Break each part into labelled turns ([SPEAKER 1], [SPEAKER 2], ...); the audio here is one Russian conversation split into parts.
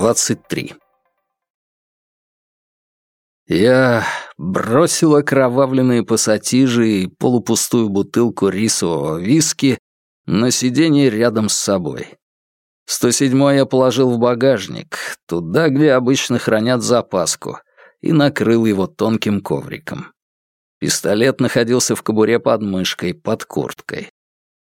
[SPEAKER 1] 23. Я бросил окровавленные пассатижи и полупустую бутылку рисового виски на сиденье рядом с собой. 107 я положил в багажник, туда, где обычно хранят запаску, и накрыл его тонким ковриком. Пистолет находился в кобуре под мышкой, под курткой.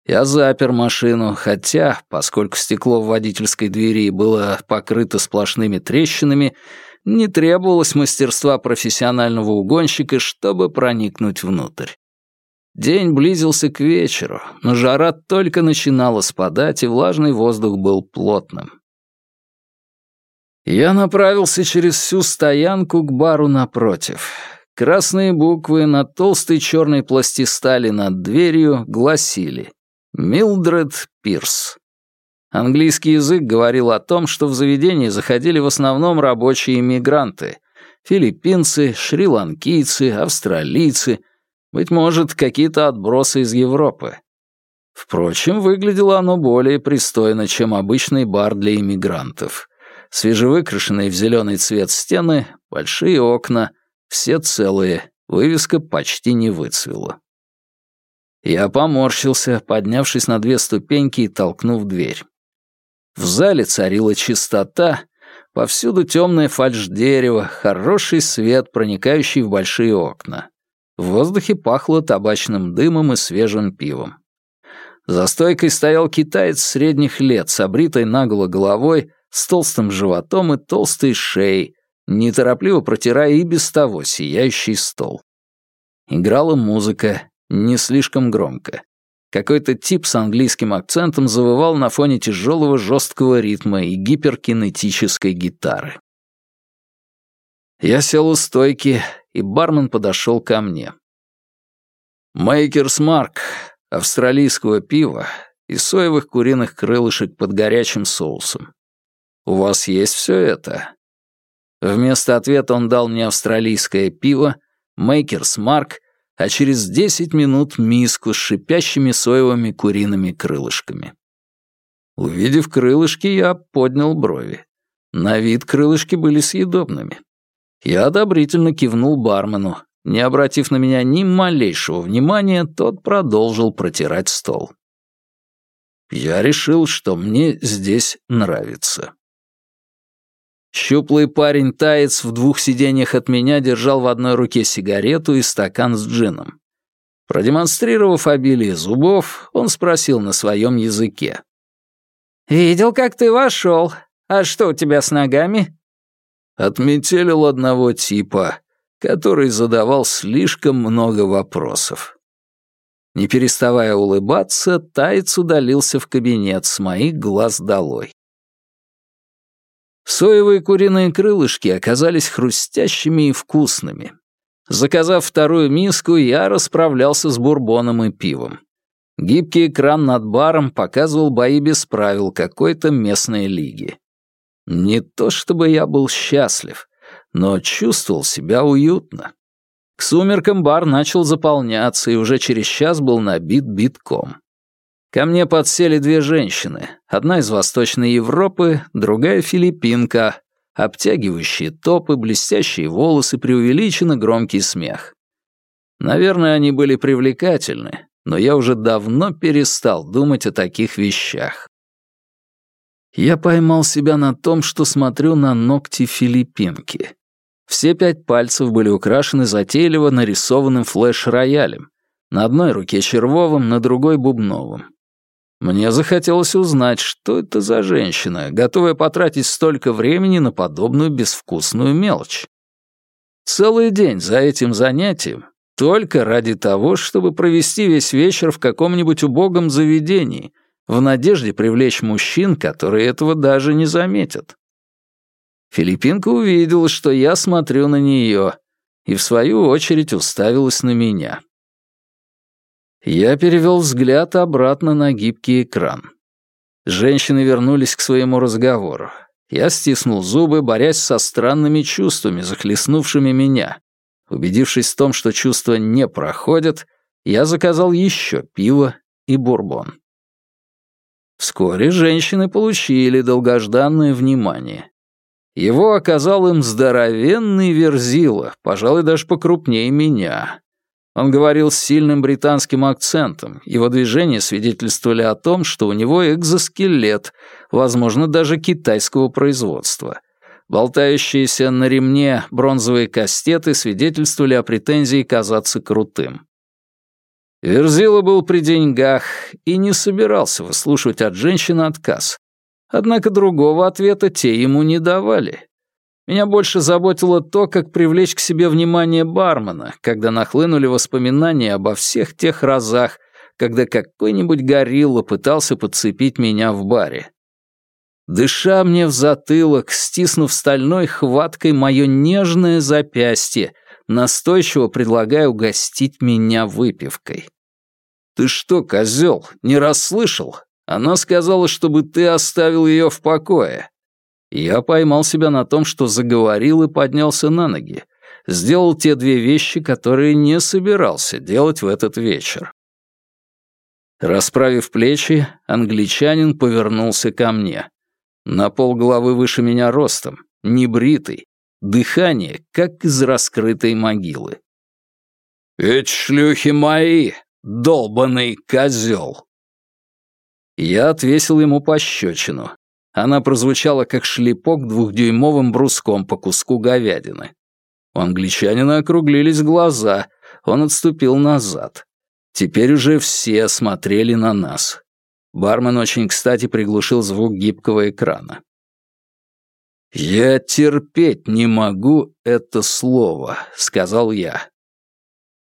[SPEAKER 1] Я запер машину, хотя, поскольку стекло в водительской двери было покрыто сплошными трещинами, не требовалось мастерства профессионального угонщика, чтобы проникнуть внутрь. День близился к вечеру, но жара только начинала спадать, и влажный воздух был плотным. Я направился через всю стоянку к бару напротив. Красные буквы на толстой черной пластистали над дверью гласили Милдред Пирс. Английский язык говорил о том, что в заведении заходили в основном рабочие иммигранты — филиппинцы, шри-ланкийцы, австралийцы, быть может, какие-то отбросы из Европы. Впрочем, выглядело оно более пристойно, чем обычный бар для иммигрантов. Свежевыкрашенные в зеленый цвет стены, большие окна, все целые, вывеска почти не выцвела. Я поморщился, поднявшись на две ступеньки и толкнув дверь. В зале царила чистота, повсюду темное фальш-дерево, хороший свет, проникающий в большие окна. В воздухе пахло табачным дымом и свежим пивом. За стойкой стоял китаец средних лет с обритой наголо головой, с толстым животом и толстой шеей, неторопливо протирая и без того сияющий стол. Играла музыка, не слишком громко. Какой-то тип с английским акцентом завывал на фоне тяжелого жесткого ритма и гиперкинетической гитары. Я сел у стойки, и бармен подошел ко мне. Мейкерс Марк, австралийского пива и соевых куриных крылышек под горячим соусом. У вас есть все это? Вместо ответа он дал мне австралийское пиво, Мейкерс Марк а через десять минут миску с шипящими соевыми куриными крылышками. Увидев крылышки, я поднял брови. На вид крылышки были съедобными. Я одобрительно кивнул бармену. Не обратив на меня ни малейшего внимания, тот продолжил протирать стол. Я решил, что мне здесь нравится. Щуплый парень-таец в двух сиденьях от меня держал в одной руке сигарету и стакан с джином. Продемонстрировав обилие зубов, он спросил на своем языке. «Видел, как ты вошел. А что у тебя с ногами?» Отметелил одного типа, который задавал слишком много вопросов. Не переставая улыбаться, таец удалился в кабинет с моих глаз долой. Соевые куриные крылышки оказались хрустящими и вкусными. Заказав вторую миску, я расправлялся с бурбоном и пивом. Гибкий экран над баром показывал бои без правил какой-то местной лиги. Не то чтобы я был счастлив, но чувствовал себя уютно. К сумеркам бар начал заполняться и уже через час был набит битком. Ко мне подсели две женщины, одна из Восточной Европы, другая филиппинка, обтягивающие топы, блестящие волосы, преувеличенно громкий смех. Наверное, они были привлекательны, но я уже давно перестал думать о таких вещах. Я поймал себя на том, что смотрю на ногти филиппинки. Все пять пальцев были украшены затейливо нарисованным флеш-роялем. На одной руке червовым, на другой бубновым. Мне захотелось узнать, что это за женщина, готовая потратить столько времени на подобную безвкусную мелочь. Целый день за этим занятием, только ради того, чтобы провести весь вечер в каком-нибудь убогом заведении, в надежде привлечь мужчин, которые этого даже не заметят. Филиппинка увидела, что я смотрю на нее, и в свою очередь уставилась на меня. Я перевел взгляд обратно на гибкий экран. Женщины вернулись к своему разговору. Я стиснул зубы, борясь со странными чувствами, захлестнувшими меня. Убедившись в том, что чувства не проходят, я заказал еще пиво и бурбон. Вскоре женщины получили долгожданное внимание. Его оказал им здоровенный верзила, пожалуй, даже покрупнее меня. Он говорил с сильным британским акцентом. Его движения свидетельствовали о том, что у него экзоскелет, возможно, даже китайского производства. Болтающиеся на ремне бронзовые кастеты свидетельствовали о претензии казаться крутым. Верзила был при деньгах и не собирался выслушивать от женщины отказ. Однако другого ответа те ему не давали. Меня больше заботило то, как привлечь к себе внимание бармена, когда нахлынули воспоминания обо всех тех разах, когда какой-нибудь горилла пытался подцепить меня в баре. Дыша мне в затылок, стиснув стальной хваткой мое нежное запястье, настойчиво предлагая угостить меня выпивкой. «Ты что, козел, не расслышал? Она сказала, чтобы ты оставил ее в покое. Я поймал себя на том, что заговорил и поднялся на ноги. Сделал те две вещи, которые не собирался делать в этот вечер. Расправив плечи, англичанин повернулся ко мне. На пол головы выше меня ростом, небритый, дыхание, как из раскрытой могилы. «Эти шлюхи мои, долбаный козел!» Я отвесил ему пощечину. Она прозвучала как шлепок двухдюймовым бруском по куску говядины. У англичанина округлились глаза, он отступил назад. Теперь уже все смотрели на нас. Бармен очень кстати приглушил звук гибкого экрана. «Я терпеть не могу это слово», — сказал я.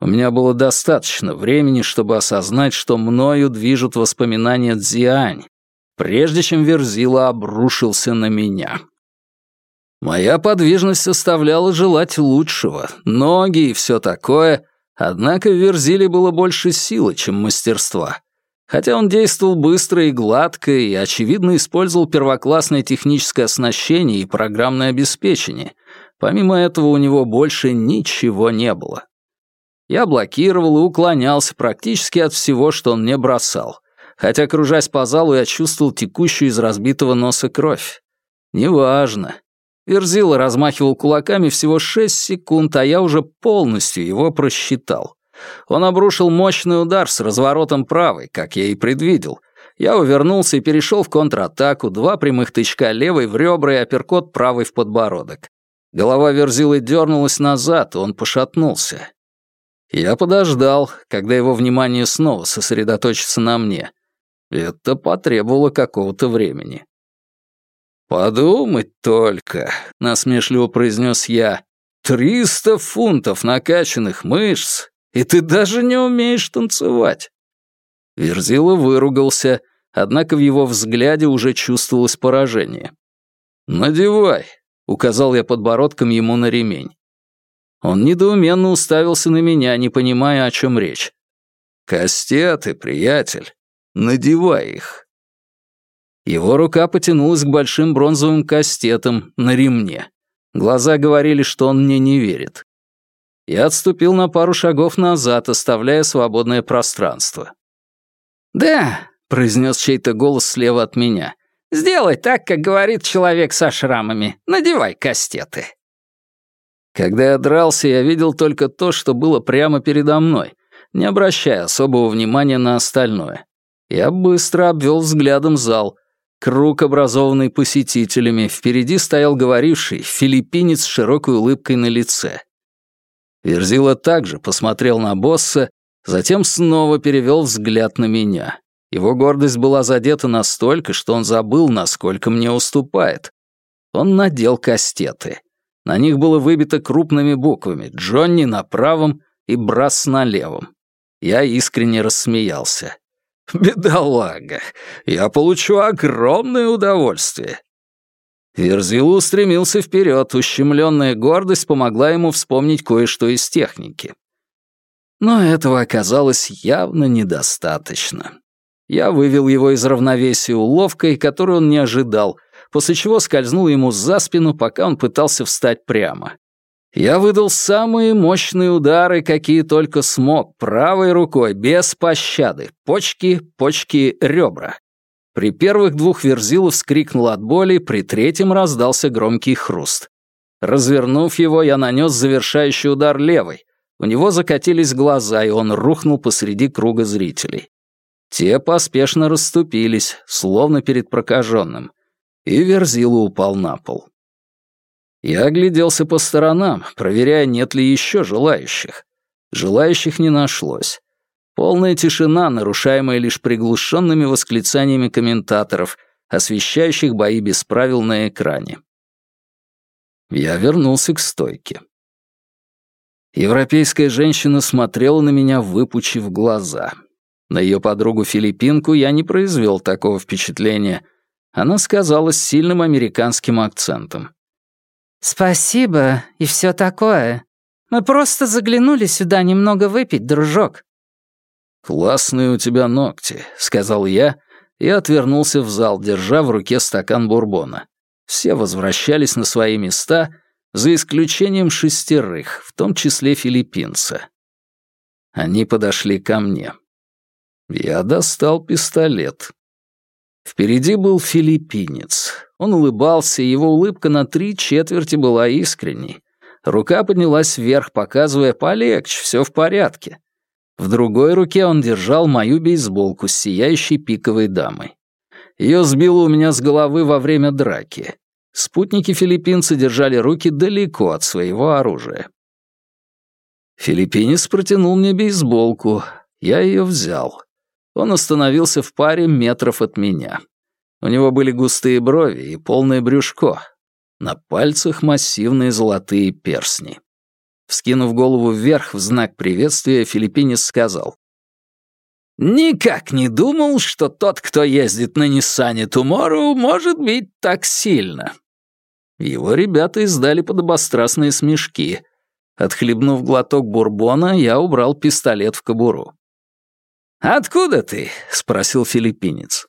[SPEAKER 1] У меня было достаточно времени, чтобы осознать, что мною движут воспоминания Дзиань, прежде чем Верзила обрушился на меня. Моя подвижность оставляла желать лучшего, ноги и все такое, однако в Верзиле было больше силы, чем мастерства. Хотя он действовал быстро и гладко и, очевидно, использовал первоклассное техническое оснащение и программное обеспечение. Помимо этого у него больше ничего не было. Я блокировал и уклонялся практически от всего, что он мне бросал — хотя, кружась по залу, я чувствовал текущую из разбитого носа кровь. Неважно. Верзила размахивал кулаками всего шесть секунд, а я уже полностью его просчитал. Он обрушил мощный удар с разворотом правой, как я и предвидел. Я увернулся и перешел в контратаку, два прямых тычка левой в ребра и апперкот правой в подбородок. Голова Верзилы дернулась назад, он пошатнулся. Я подождал, когда его внимание снова сосредоточится на мне. Это потребовало какого-то времени. «Подумать только», — насмешливо произнес я, «триста фунтов накачанных мышц, и ты даже не умеешь танцевать». Верзила выругался, однако в его взгляде уже чувствовалось поражение. «Надевай», — указал я подбородком ему на ремень. Он недоуменно уставился на меня, не понимая, о чем речь. «Кастеты, приятель. Надевай их». Его рука потянулась к большим бронзовым кастетам на ремне. Глаза говорили, что он мне не верит. Я отступил на пару шагов назад, оставляя свободное пространство. «Да», — произнес чей-то голос слева от меня, — «сделай так, как говорит человек со шрамами. Надевай кастеты». Когда я дрался, я видел только то, что было прямо передо мной, не обращая особого внимания на остальное. Я быстро обвел взглядом зал. Круг, образованный посетителями, впереди стоял говоривший, филиппинец с широкой улыбкой на лице. Верзила также посмотрел на босса, затем снова перевел взгляд на меня. Его гордость была задета настолько, что он забыл, насколько мне уступает. Он надел кастеты. На них было выбито крупными буквами «Джонни» на правом и «Брас» на левом. Я искренне рассмеялся. «Бедолага! Я получу огромное удовольствие!» Верзилу устремился вперед, ущемленная гордость помогла ему вспомнить кое-что из техники. Но этого оказалось явно недостаточно. Я вывел его из равновесия уловкой, которую он не ожидал, после чего скользнул ему за спину, пока он пытался встать прямо. Я выдал самые мощные удары, какие только смог, правой рукой, без пощады. Почки, почки, ребра. При первых двух Верзилов вскрикнул от боли, при третьем раздался громкий хруст. Развернув его, я нанес завершающий удар левой. У него закатились глаза, и он рухнул посреди круга зрителей. Те поспешно расступились, словно перед прокаженным, и Верзила упал на пол. Я огляделся по сторонам, проверяя, нет ли еще желающих. Желающих не нашлось. Полная тишина, нарушаемая лишь приглушенными восклицаниями комментаторов, освещающих бои без правил на экране. Я вернулся к стойке. Европейская женщина смотрела на меня, выпучив глаза. На ее подругу-филиппинку я не произвел такого впечатления. Она сказала с сильным американским акцентом. «Спасибо и все такое. Мы просто заглянули сюда немного выпить, дружок». «Классные у тебя ногти», — сказал я и отвернулся в зал, держа в руке стакан бурбона. Все возвращались на свои места, за исключением шестерых, в том числе филиппинца. Они подошли ко мне. Я достал пистолет. Впереди был филиппинец. Он улыбался, и его улыбка на три четверти была искренней. Рука поднялась вверх, показывая «полегче, все в порядке». В другой руке он держал мою бейсболку с сияющей пиковой дамой. Ее сбило у меня с головы во время драки. Спутники филиппинца держали руки далеко от своего оружия. Филиппинец протянул мне бейсболку. Я ее взял. Он остановился в паре метров от меня. У него были густые брови и полное брюшко. На пальцах массивные золотые перстни. Вскинув голову вверх в знак приветствия, филиппинец сказал. «Никак не думал, что тот, кто ездит на Ниссане Тумору, может бить так сильно». Его ребята издали подобострастные смешки. Отхлебнув глоток бурбона, я убрал пистолет в кобуру. «Откуда ты?» — спросил филиппинец.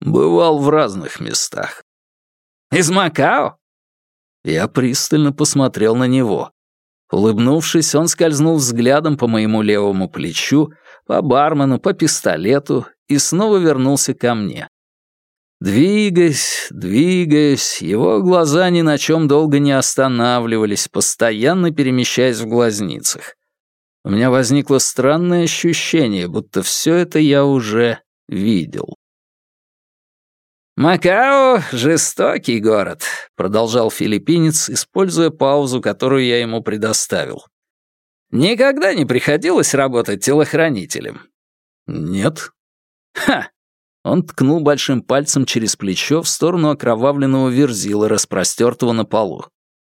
[SPEAKER 1] «Бывал в разных местах». «Из Макао?» Я пристально посмотрел на него. Улыбнувшись, он скользнул взглядом по моему левому плечу, по бармену, по пистолету и снова вернулся ко мне. Двигаясь, двигаясь, его глаза ни на чем долго не останавливались, постоянно перемещаясь в глазницах. У меня возникло странное ощущение, будто все это я уже видел. «Макао — жестокий город», — продолжал филиппинец, используя паузу, которую я ему предоставил. «Никогда не приходилось работать телохранителем?» «Нет». «Ха!» Он ткнул большим пальцем через плечо в сторону окровавленного верзила, распростертого на полу.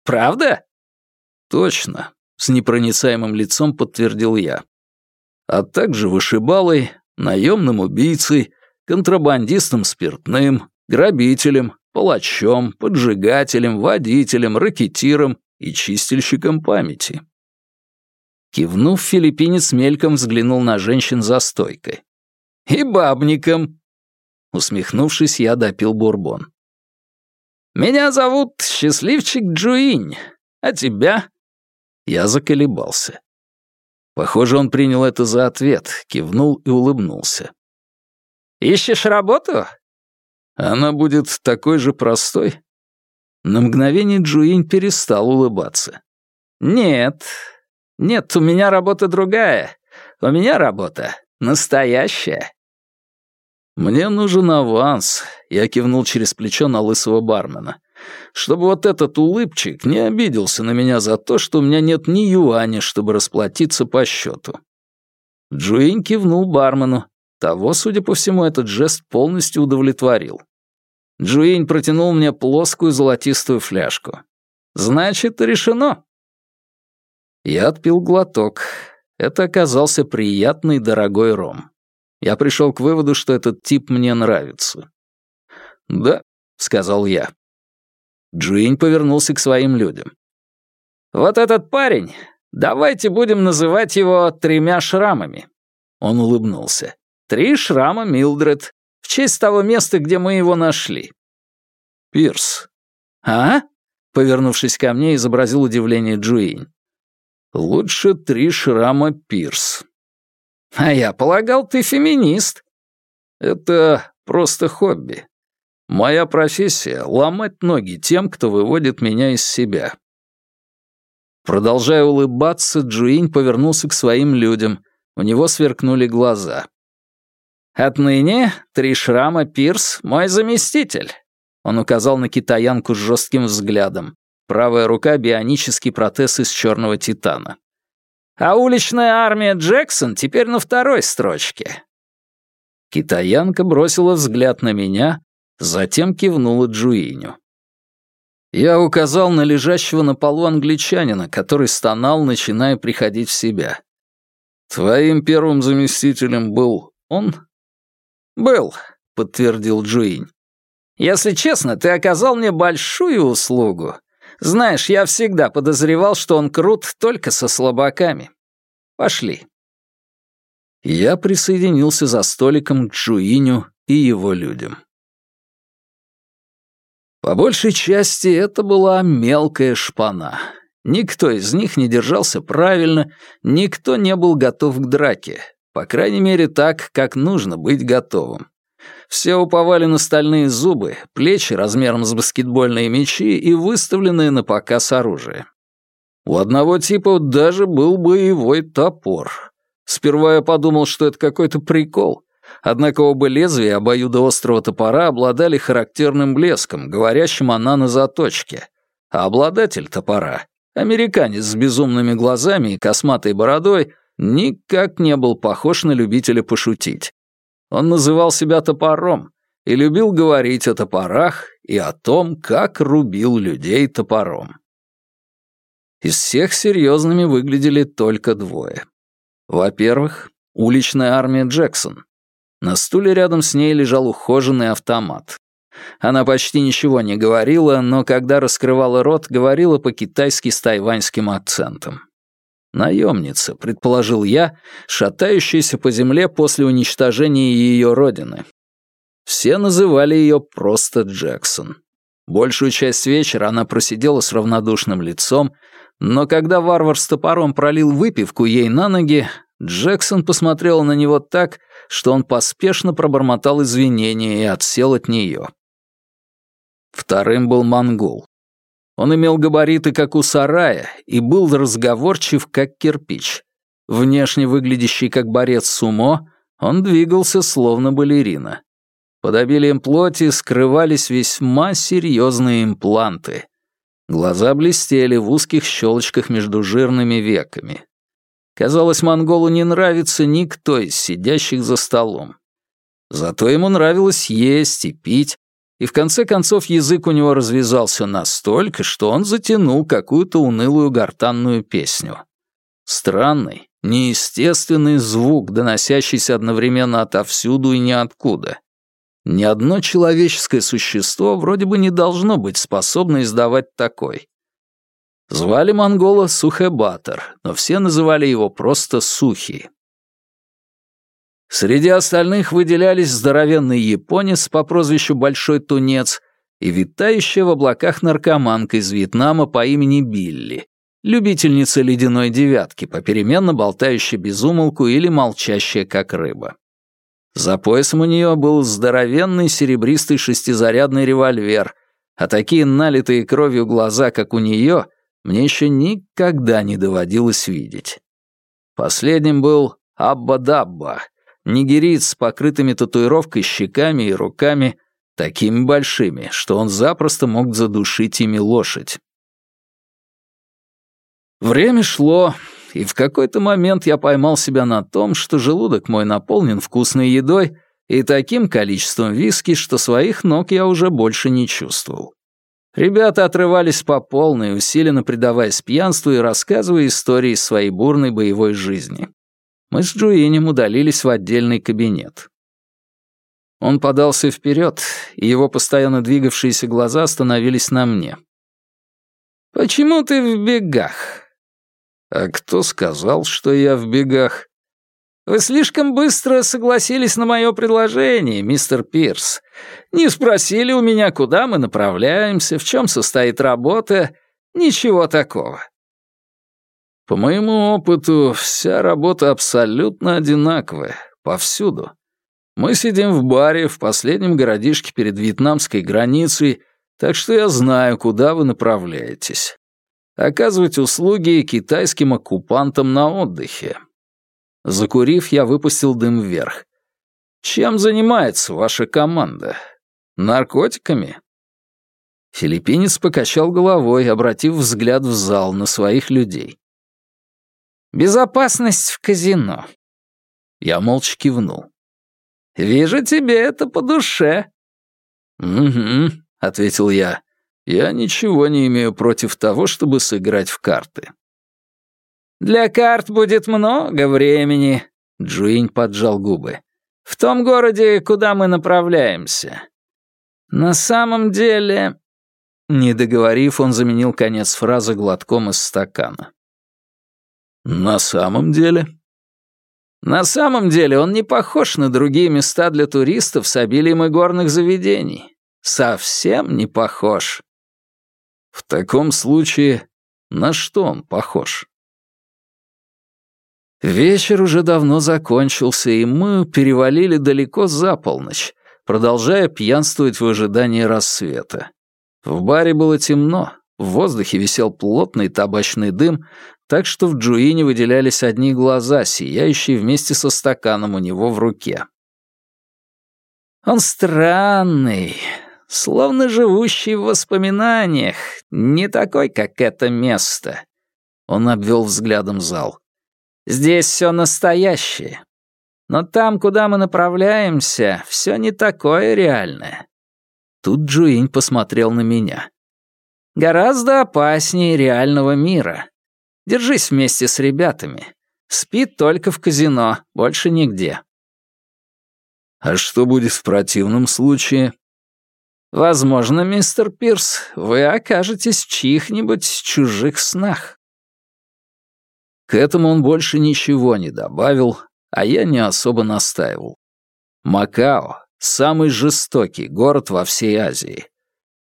[SPEAKER 1] «Правда?» «Точно с непроницаемым лицом подтвердил я. А также вышибалой, наемным убийцей, контрабандистом спиртным, грабителем, палачом, поджигателем, водителем, ракетиром и чистильщиком памяти. Кивнув, филиппинец мельком взглянул на женщин за стойкой. «И бабником!» Усмехнувшись, я допил бурбон. «Меня зовут Счастливчик Джуинь, а тебя?» Я заколебался. Похоже, он принял это за ответ, кивнул и улыбнулся. «Ищешь работу?» «Она будет такой же простой?» На мгновение Джуинь перестал улыбаться. «Нет, нет, у меня работа другая. У меня работа настоящая». «Мне нужен аванс», — я кивнул через плечо на лысого бармена чтобы вот этот улыбчик не обиделся на меня за то, что у меня нет ни юаня, чтобы расплатиться по счету. Джуинь кивнул бармену. Того, судя по всему, этот жест полностью удовлетворил. Джуинь протянул мне плоскую золотистую фляжку. «Значит, решено». Я отпил глоток. Это оказался приятный дорогой ром. Я пришел к выводу, что этот тип мне нравится. «Да», — сказал я. Джуинь повернулся к своим людям. «Вот этот парень, давайте будем называть его тремя шрамами». Он улыбнулся. «Три шрама Милдред, в честь того места, где мы его нашли». «Пирс». «А?» — повернувшись ко мне, изобразил удивление Джуинь. «Лучше три шрама Пирс». «А я полагал, ты феминист». «Это просто хобби. Моя профессия — ломать ноги тем, кто выводит меня из себя. Продолжая улыбаться, Джуинь повернулся к своим людям. У него сверкнули глаза. «Отныне три шрама Пирс — мой заместитель», — он указал на китаянку с жестким взглядом. Правая рука — бионический протез из черного титана. «А уличная армия Джексон теперь на второй строчке». Китаянка бросила взгляд на меня, затем кивнула Джуиню. Я указал на лежащего на полу англичанина, который стонал, начиная приходить в себя. «Твоим первым заместителем был он?» «Был», — подтвердил Джуинь. «Если честно, ты оказал мне большую услугу. Знаешь, я всегда подозревал, что он крут только со слабаками. Пошли». Я присоединился за столиком к Джуиню и его людям. По большей части это была мелкая шпана. Никто из них не держался правильно, никто не был готов к драке, по крайней мере так, как нужно быть готовым. Все уповали на стальные зубы, плечи размером с баскетбольные мячи и выставленные на показ оружие. У одного типа даже был боевой топор. Сперва я подумал, что это какой-то прикол, Однако оба лезвия обоюдоострого топора обладали характерным блеском, говорящим о нанозаточке. А обладатель топора, американец с безумными глазами и косматой бородой, никак не был похож на любителя пошутить. Он называл себя топором и любил говорить о топорах и о том, как рубил людей топором. Из всех серьезными выглядели только двое. Во-первых, уличная армия Джексон, на стуле рядом с ней лежал ухоженный автомат. Она почти ничего не говорила, но когда раскрывала рот, говорила по-китайски с тайваньским акцентом. Наемница, предположил я, шатающаяся по земле после уничтожения ее родины. Все называли ее просто Джексон. Большую часть вечера она просидела с равнодушным лицом, но когда варвар с топором пролил выпивку ей на ноги, Джексон посмотрел на него так, что он поспешно пробормотал извинения и отсел от нее. Вторым был монгол. Он имел габариты, как у сарая, и был разговорчив, как кирпич. Внешне выглядящий как борец сумо, он двигался словно балерина. Под обилием плоти скрывались весьма серьезные импланты. Глаза блестели в узких щелочках между жирными веками. Казалось, монголу не нравится никто из сидящих за столом. Зато ему нравилось есть и пить, и в конце концов язык у него развязался настолько, что он затянул какую-то унылую гортанную песню. Странный, неестественный звук, доносящийся одновременно отовсюду и ниоткуда. Ни одно человеческое существо вроде бы не должно быть способно издавать такой. Звали монгола Сухебатор, но все называли его просто Сухи. Среди остальных выделялись здоровенный японец по прозвищу Большой Тунец и витающая в облаках наркоманка из Вьетнама по имени Билли, любительница ледяной девятки, попеременно болтающая без умолку или молчащая как рыба. За поясом у нее был здоровенный серебристый шестизарядный револьвер, а такие налитые кровью глаза, как у нее — мне еще никогда не доводилось видеть. Последним был Абба-Дабба, нигериец с покрытыми татуировкой щеками и руками, такими большими, что он запросто мог задушить ими лошадь. Время шло, и в какой-то момент я поймал себя на том, что желудок мой наполнен вкусной едой и таким количеством виски, что своих ног я уже больше не чувствовал. Ребята отрывались по полной, усиленно предаваясь пьянству и рассказывая истории своей бурной боевой жизни. Мы с Джуинем удалились в отдельный кабинет. Он подался вперед, и его постоянно двигавшиеся глаза остановились на мне. «Почему ты в бегах?» «А кто сказал, что я в бегах?» Вы слишком быстро согласились на мое предложение, мистер Пирс. Не спросили у меня, куда мы направляемся, в чем состоит работа. Ничего такого. По моему опыту, вся работа абсолютно одинаковая, повсюду. Мы сидим в баре в последнем городишке перед вьетнамской границей, так что я знаю, куда вы направляетесь. Оказывать услуги китайским оккупантам на отдыхе. Закурив, я выпустил дым вверх. Чем занимается ваша команда? Наркотиками? Филиппинец покачал головой, обратив взгляд в зал на своих людей. «Безопасность в казино». Я молча кивнул. «Вижу, тебе это по душе». «Угу», — ответил я. «Я ничего не имею против того, чтобы сыграть в карты». «Для карт будет много времени», — Джуинь поджал губы. «В том городе, куда мы направляемся. На самом деле...» Не договорив, он заменил конец фразы глотком из стакана. «На самом деле?» «На самом деле он не похож на другие места для туристов с обилием игорных заведений. Совсем не похож». «В таком случае, на что он похож?» Вечер уже давно закончился, и мы перевалили далеко за полночь, продолжая пьянствовать в ожидании рассвета. В баре было темно, в воздухе висел плотный табачный дым, так что в Джуине выделялись одни глаза, сияющие вместе со стаканом у него в руке. «Он странный, словно живущий в воспоминаниях, не такой, как это место». Он обвел взглядом зал. «Здесь все настоящее. Но там, куда мы направляемся, все не такое реальное. Тут Джуинь посмотрел на меня. «Гораздо опаснее реального мира. Держись вместе с ребятами. Спи только в казино, больше нигде». «А что будет в противном случае?» «Возможно, мистер Пирс, вы окажетесь в чьих-нибудь чужих снах». К этому он больше ничего не добавил, а я не особо настаивал. Макао Самый жестокий город во всей Азии.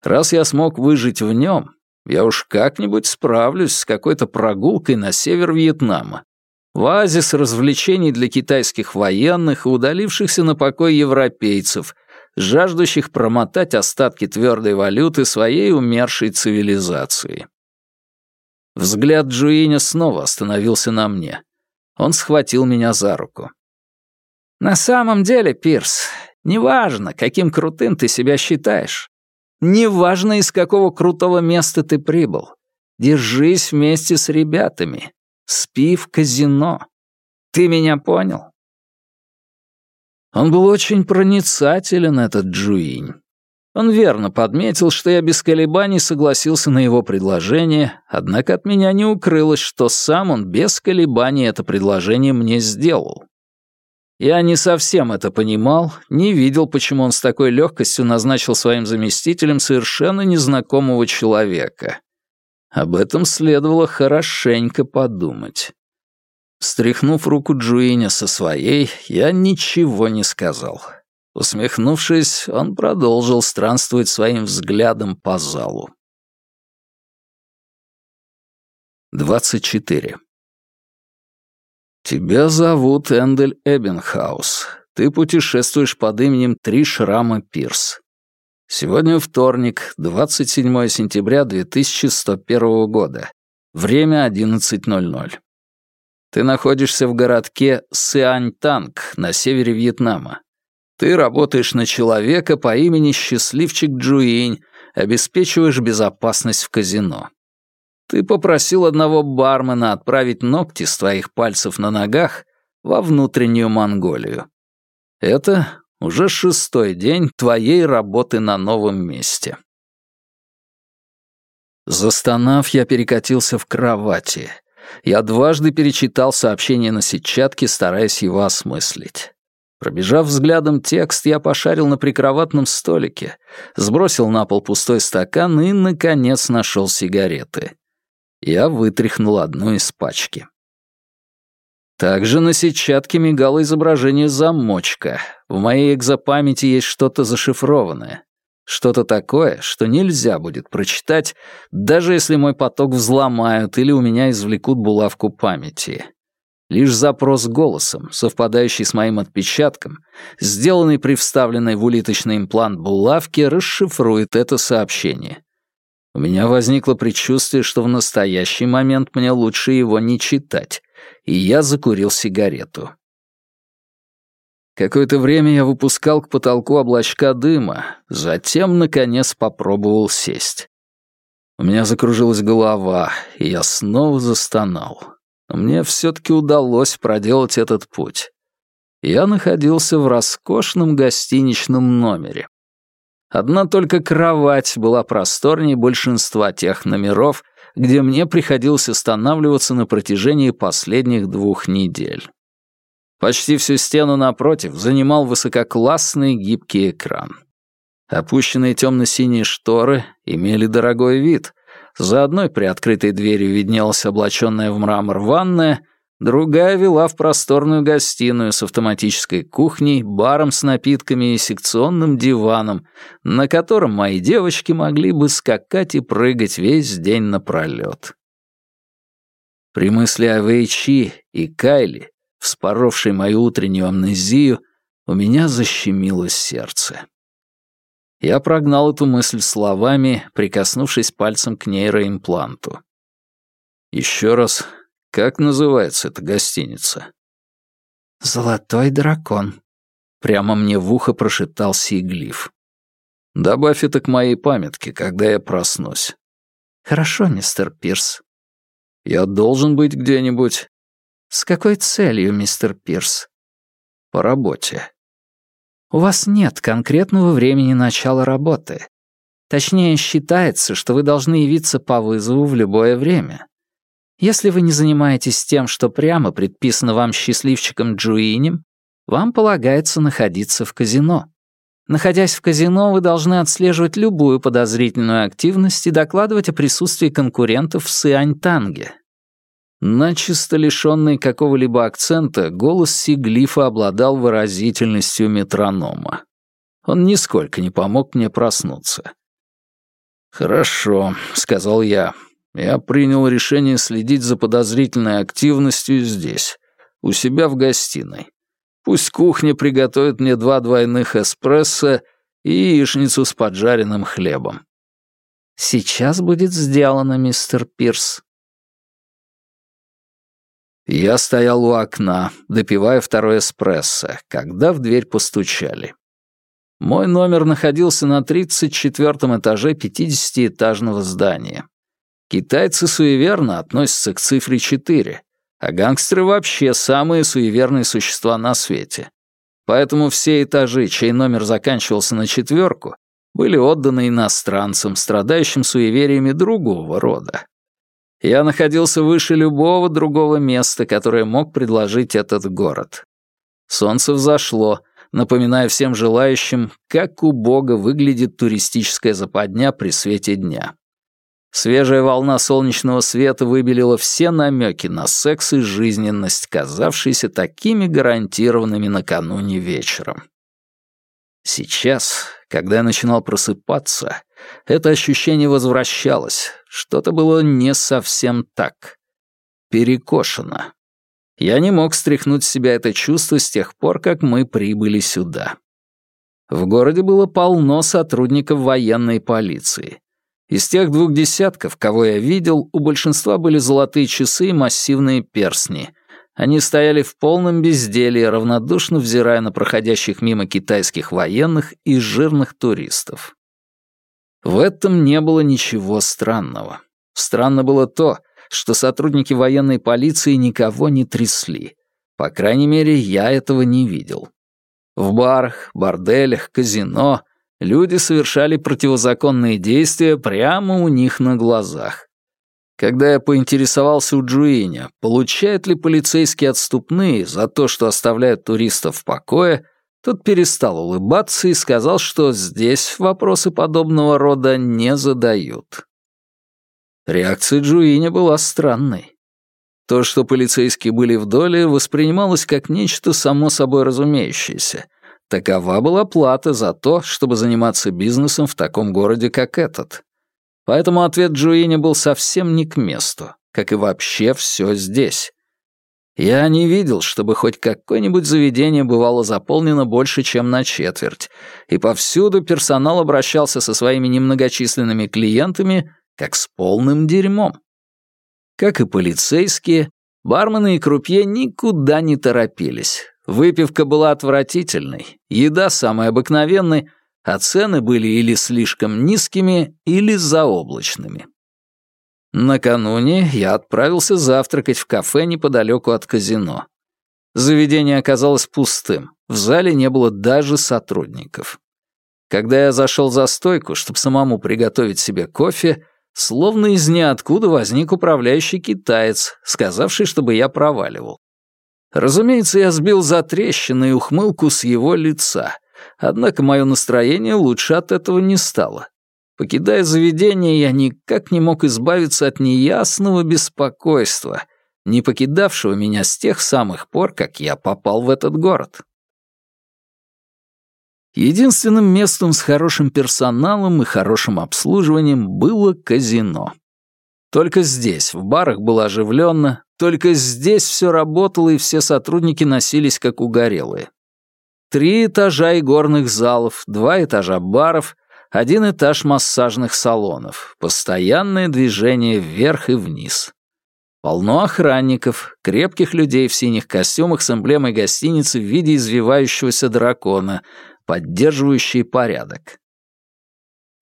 [SPEAKER 1] Раз я смог выжить в нем, я уж как-нибудь справлюсь с какой-то прогулкой на север Вьетнама. В оазис развлечений для китайских военных и удалившихся на покой европейцев, жаждущих промотать остатки твердой валюты своей умершей цивилизации. Взгляд Джуиня снова остановился на мне. Он схватил меня за руку. «На самом деле, Пирс, Неважно, каким крутым ты себя считаешь. Неважно, из какого крутого места ты прибыл. Держись вместе с ребятами. Спи в казино. Ты меня понял?» Он был очень проницателен, этот Джуинь. Он верно подметил, что я без колебаний согласился на его предложение, однако от меня не укрылось, что сам он без колебаний это предложение мне сделал. Я не совсем это понимал, не видел, почему он с такой легкостью назначил своим заместителем совершенно незнакомого человека. Об этом следовало хорошенько подумать. Стряхнув руку Джуиня со своей, я ничего не сказал. Усмехнувшись, он продолжил странствовать своим взглядом по залу. 24. «Тебя зовут Эндель Эббенхаус. Ты путешествуешь под именем Три Шрама Пирс. Сегодня вторник, 27 сентября 2101 года. Время 11.00. Ты находишься в городке Сианьтанг на севере Вьетнама. Ты работаешь на человека по имени Счастливчик Джуинь, обеспечиваешь безопасность в казино. Ты попросил одного бармена отправить ногти с твоих пальцев на ногах во внутреннюю Монголию. Это уже шестой день твоей работы на новом месте. Застонав, я перекатился в кровати. Я дважды перечитал сообщение на сетчатке, стараясь его осмыслить. Пробежав взглядом текст, я пошарил на прикроватном столике, сбросил на пол пустой стакан и, наконец, нашел сигареты. Я вытряхнул одну из пачки. Также на сетчатке мигало изображение замочка. В моей экзопамяти есть что-то зашифрованное. Что-то такое, что нельзя будет прочитать, даже если мой поток взломают или у меня извлекут булавку памяти. Лишь запрос голосом, совпадающий с моим отпечатком, сделанный при вставленной в улиточный имплант булавке, расшифрует это сообщение. У меня возникло предчувствие, что в настоящий момент мне лучше его не читать, и я закурил сигарету. Какое-то время я выпускал к потолку облачка дыма, затем, наконец, попробовал сесть. У меня закружилась голова, и я снова застонал. Мне все-таки удалось проделать этот путь. Я находился в роскошном гостиничном номере. Одна только кровать была просторнее большинства тех номеров, где мне приходилось останавливаться на протяжении последних двух недель. Почти всю стену напротив занимал высококлассный гибкий экран. Опущенные темно-синие шторы имели дорогой вид. За одной приоткрытой дверью виднелась облаченная в мрамор ванная, другая вела в просторную гостиную с автоматической кухней, баром с напитками и секционным диваном, на котором мои девочки могли бы скакать и прыгать весь день напролет. При мысли о Вэйчи и Кайли вспоровшей мою утреннюю амнезию, у меня защемило сердце. Я прогнал эту мысль словами, прикоснувшись пальцем к нейроимпланту. Еще раз, как называется эта гостиница? «Золотой дракон», — прямо мне в ухо прошептал Сиглиф. «Добавь это к моей памятке, когда я проснусь». «Хорошо, мистер Пирс». «Я должен быть где-нибудь «С какой целью, мистер Пирс?» «По работе». «У вас нет конкретного времени начала работы. Точнее, считается, что вы должны явиться по вызову в любое время. Если вы не занимаетесь тем, что прямо предписано вам счастливчиком Джуинем, вам полагается находиться в казино. Находясь в казино, вы должны отслеживать любую подозрительную активность и докладывать о присутствии конкурентов в Сианьтанге. Начисто лишенный какого-либо акцента, голос Сиглифа обладал выразительностью метронома. Он нисколько не помог мне проснуться. «Хорошо», — сказал я. «Я принял решение следить за подозрительной активностью здесь, у себя в гостиной. Пусть кухня приготовит мне два двойных эспрессо и яичницу с поджаренным хлебом». «Сейчас будет сделано, мистер Пирс», я стоял у окна, допивая второй эспрессо, когда в дверь постучали. Мой номер находился на 34 этаже 50-этажного здания. Китайцы суеверно относятся к цифре 4, а гангстеры вообще самые суеверные существа на свете. Поэтому все этажи, чей номер заканчивался на четверку, были отданы иностранцам, страдающим суевериями другого рода. Я находился выше любого другого места, которое мог предложить этот город. Солнце взошло, напоминая всем желающим, как убого выглядит туристическая западня при свете дня. Свежая волна солнечного света выбелила все намеки на секс и жизненность, казавшиеся такими гарантированными накануне вечером. Сейчас, когда я начинал просыпаться, это ощущение возвращалось. Что-то было не совсем так. Перекошено. Я не мог стряхнуть с себя это чувство с тех пор, как мы прибыли сюда. В городе было полно сотрудников военной полиции. Из тех двух десятков, кого я видел, у большинства были золотые часы и массивные перстни — они стояли в полном безделье, равнодушно взирая на проходящих мимо китайских военных и жирных туристов. В этом не было ничего странного. Странно было то, что сотрудники военной полиции никого не трясли. По крайней мере, я этого не видел. В барах, борделях, казино люди совершали противозаконные действия прямо у них на глазах. Когда я поинтересовался у Джуиня, получают ли полицейские отступные за то, что оставляют туристов в покое, тот перестал улыбаться и сказал, что здесь вопросы подобного рода не задают. Реакция Джуиня была странной. То, что полицейские были в доле, воспринималось как нечто само собой разумеющееся. Такова была плата за то, чтобы заниматься бизнесом в таком городе, как этот. Поэтому ответ Джуини был совсем не к месту, как и вообще все здесь. Я не видел, чтобы хоть какое-нибудь заведение бывало заполнено больше, чем на четверть, и повсюду персонал обращался со своими немногочисленными клиентами как с полным дерьмом. Как и полицейские, бармены и крупье никуда не торопились. Выпивка была отвратительной, еда самая обыкновенной, а цены были или слишком низкими, или заоблачными. Накануне я отправился завтракать в кафе неподалеку от казино. Заведение оказалось пустым, в зале не было даже сотрудников. Когда я зашел за стойку, чтобы самому приготовить себе кофе, словно из ниоткуда возник управляющий китаец, сказавший, чтобы я проваливал. Разумеется, я сбил за трещины и ухмылку с его лица, однако мое настроение лучше от этого не стало. Покидая заведение, я никак не мог избавиться от неясного беспокойства, не покидавшего меня с тех самых пор, как я попал в этот город. Единственным местом с хорошим персоналом и хорошим обслуживанием было казино. Только здесь, в барах было оживленно, только здесь все работало и все сотрудники носились как угорелые. Три этажа игорных залов, два этажа баров, один этаж массажных салонов, постоянное движение вверх и вниз. Полно охранников, крепких людей в синих костюмах с эмблемой гостиницы в виде извивающегося дракона, поддерживающие порядок.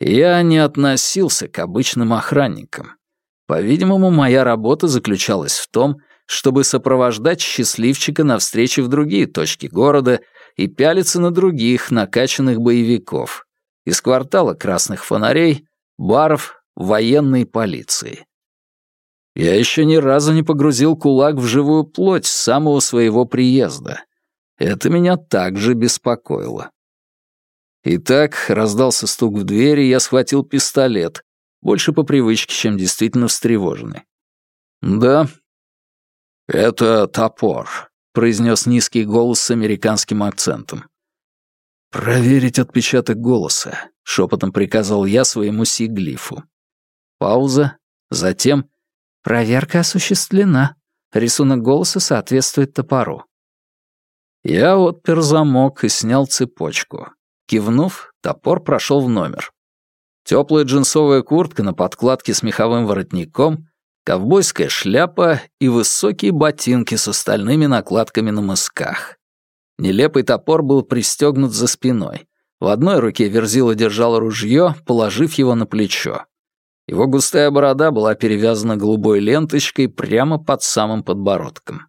[SPEAKER 1] Я не относился к обычным охранникам. По-видимому, моя работа заключалась в том, чтобы сопровождать счастливчика на встрече в другие точки города и пялиться на других накачанных боевиков, из квартала красных фонарей, баров, военной полиции. Я еще ни разу не погрузил кулак в живую плоть с самого своего приезда. Это меня также беспокоило. Итак, раздался стук в двери, я схватил пистолет, больше по привычке, чем действительно встревоженный. «Да». «Это топор», — произнес низкий голос с американским акцентом. «Проверить отпечаток голоса», — шепотом приказал я своему сиглифу. Пауза, затем «Проверка осуществлена. Рисунок голоса соответствует топору». Я отпер замок и снял цепочку. Кивнув, топор прошел в номер. Теплая джинсовая куртка на подкладке с меховым воротником, ковбойская шляпа и высокие ботинки с остальными накладками на мысках. Нелепый топор был пристегнут за спиной. В одной руке Верзила держал ружье, положив его на плечо. Его густая борода была перевязана голубой ленточкой прямо под самым подбородком.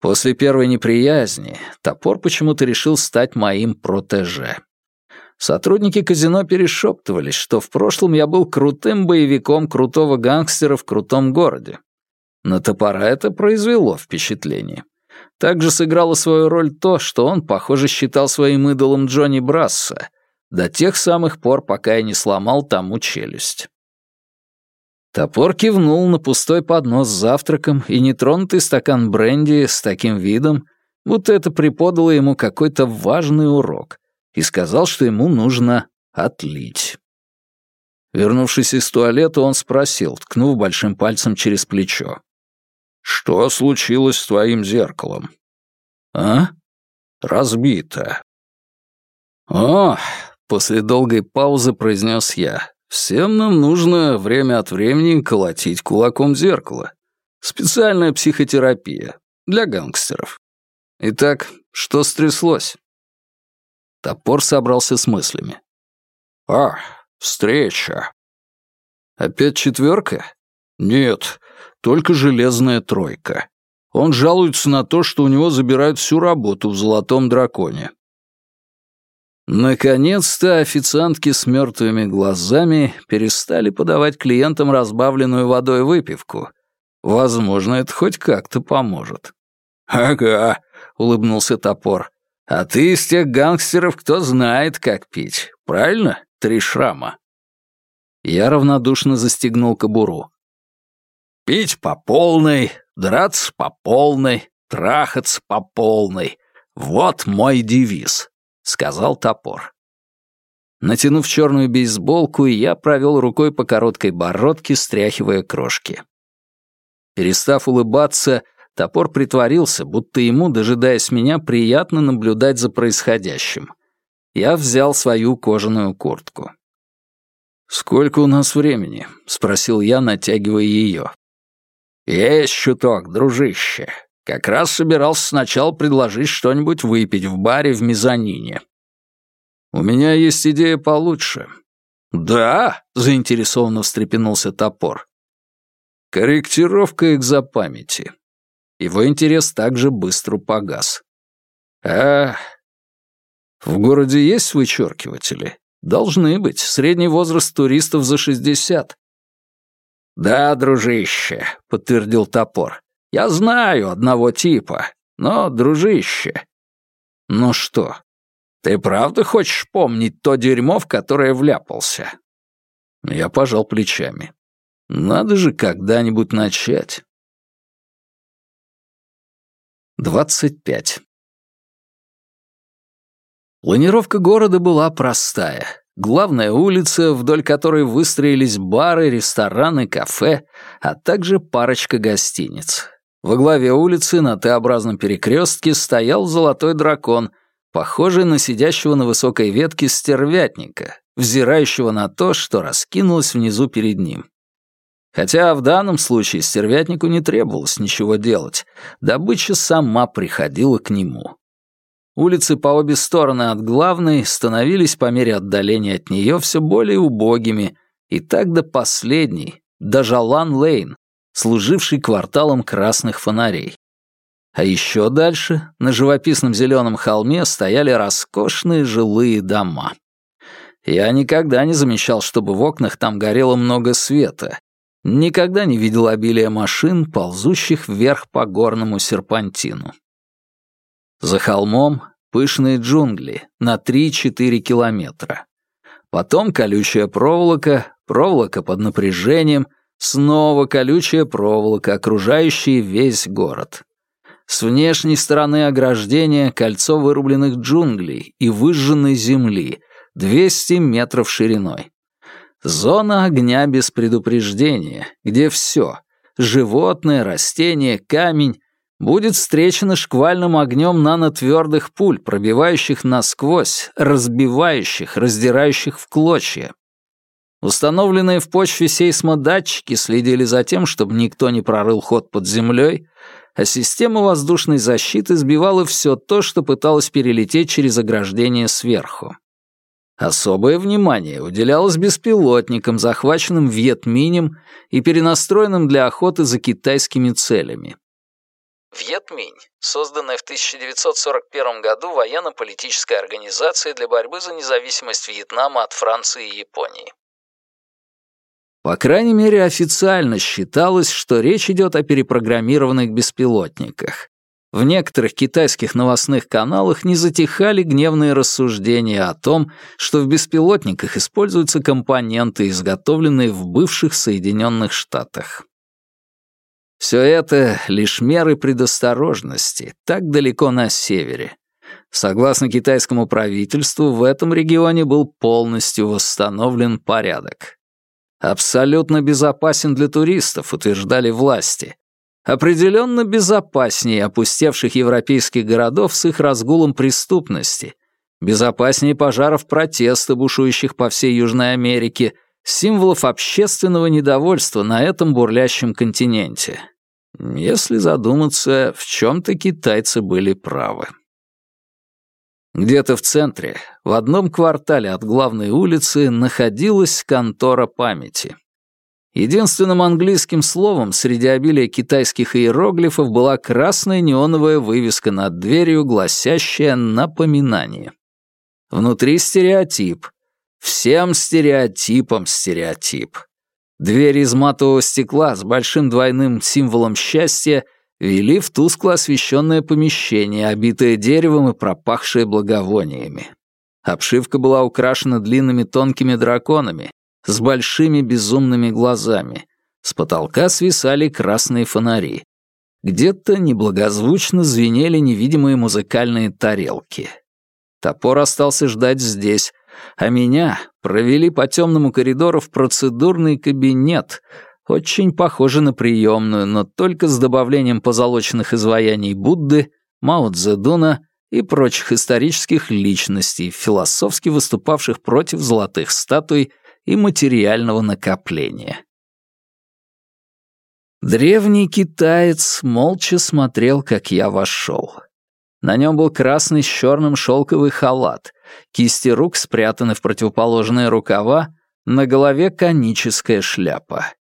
[SPEAKER 1] После первой неприязни топор почему-то решил стать моим протеже. Сотрудники казино перешептывались, что в прошлом я был крутым боевиком крутого гангстера в крутом городе. На топора это произвело впечатление. Также сыграло свою роль то, что он, похоже, считал своим идолом Джонни Брасса, до тех самых пор, пока я не сломал тому челюсть. Топор кивнул на пустой поднос с завтраком и нетронутый стакан бренди с таким видом, будто это преподало ему какой-то важный урок, и сказал, что ему нужно отлить. Вернувшись из туалета, он спросил, ткнув большим пальцем через плечо. «Что случилось с твоим зеркалом?» «А? Разбито». «О!» — после долгой паузы произнес я. «Всем нам нужно время от времени колотить кулаком зеркало. Специальная психотерапия. Для гангстеров. Итак, что стряслось?» Топор собрался с мыслями. «А, встреча». «Опять четверка?» «Нет, только железная тройка. Он жалуется на то, что у него забирают всю работу в «Золотом драконе». Наконец-то официантки с мертвыми глазами перестали подавать клиентам разбавленную водой выпивку. Возможно, это хоть как-то поможет. «Ага», — улыбнулся топор. «А ты из тех гангстеров, кто знает, как пить. Правильно, три шрама?» Я равнодушно застегнул кобуру. Пить по полной, драться по полной, трахаться по полной. Вот мой девиз», — сказал топор. Натянув черную бейсболку, я провел рукой по короткой бородке, стряхивая крошки. Перестав улыбаться, Топор притворился, будто ему, дожидаясь меня, приятно наблюдать за происходящим. Я взял свою кожаную куртку. «Сколько у нас времени?» — спросил я, натягивая ее. «Есть чуток, дружище. Как раз собирался сначала предложить что-нибудь выпить в баре в мезонине». «У меня есть идея получше». «Да?» — заинтересованно встрепенулся топор. «Корректировка экзопамяти». Его интерес также быстро погас. «А, в городе есть вычеркиватели? Должны быть. Средний возраст туристов за шестьдесят. «Да, дружище», — подтвердил топор. «Я знаю одного типа, но, дружище...» «Ну что, ты правда хочешь помнить то дерьмо, в которое вляпался?» Я пожал плечами. «Надо же когда-нибудь начать». Двадцать пять. Планировка города была простая. Главная улица, вдоль которой выстроились бары, рестораны, кафе, а также парочка гостиниц. Во главе улицы на Т-образном перекрестке стоял золотой дракон, похожий на сидящего на высокой ветке стервятника, взирающего на то, что раскинулось внизу перед ним. Хотя в данном случае стервятнику не требовалось ничего делать, добыча сама приходила к нему. Улицы по обе стороны от главной становились по мере отдаления от нее все более убогими, и так до последней, до Жалан-Лейн, служившей кварталом красных фонарей. А еще дальше, на живописном зеленом холме, стояли роскошные жилые дома. Я никогда не замечал, чтобы в окнах там горело много света. Никогда не видел обилия машин, ползущих вверх по горному серпантину. За холмом пышные джунгли на 3-4 километра. Потом колючая проволока, проволока под напряжением, снова колючая проволока, окружающая весь город. С внешней стороны ограждения кольцо вырубленных джунглей и выжженной земли, 200 метров шириной. Зона огня без предупреждения, где все — животное, растение, камень будет встречена шквальным огнем нанотвердых пуль, пробивающих насквозь, разбивающих, раздирающих в клочья. Установленные в почве сейсмодатчики следили за тем, чтобы никто не прорыл ход под землей, а система воздушной защиты сбивала все то, что пыталось перелететь через ограждение сверху. Особое внимание уделялось беспилотникам, захваченным Вьетминем и перенастроенным для охоты за китайскими целями. Вьетминь, созданная в 1941 году военно-политическая организация для борьбы за независимость Вьетнама от Франции и Японии. По крайней мере, официально считалось, что речь идет о перепрограммированных беспилотниках. В некоторых китайских новостных каналах не затихали гневные рассуждения о том, что в беспилотниках используются компоненты, изготовленные в бывших Соединенных Штатах. Все это — лишь меры предосторожности, так далеко на севере. Согласно китайскому правительству, в этом регионе был полностью восстановлен порядок. Абсолютно безопасен для туристов, утверждали власти. Определенно безопаснее опустевших европейских городов с их разгулом преступности. Безопаснее пожаров протеста, бушующих по всей Южной Америке, символов общественного недовольства на этом бурлящем континенте. Если задуматься, в чем-то китайцы были правы. Где-то в центре, в одном квартале от главной улицы, находилась контора памяти. Единственным английским словом среди обилия китайских иероглифов была красная неоновая вывеска над дверью, гласящая «Напоминание». Внутри стереотип. Всем стереотипам стереотип. Двери из матового стекла с большим двойным символом счастья вели в тускло освещенное помещение, обитое деревом и пропахшее благовониями. Обшивка была украшена длинными тонкими драконами с большими безумными глазами. С потолка свисали красные фонари. Где-то неблагозвучно звенели невидимые музыкальные тарелки. Топор остался ждать здесь, а меня провели по темному коридору в процедурный кабинет, очень похожа на приемную, но только с добавлением позолоченных изваяний Будды, Мао Цзэдуна и прочих исторических личностей, философски выступавших против золотых статуй и материального накопления. Древний китаец молча смотрел, как я вошел. На нем был красный с черным шелковый халат, кисти рук спрятаны в противоположные рукава, на голове коническая шляпа.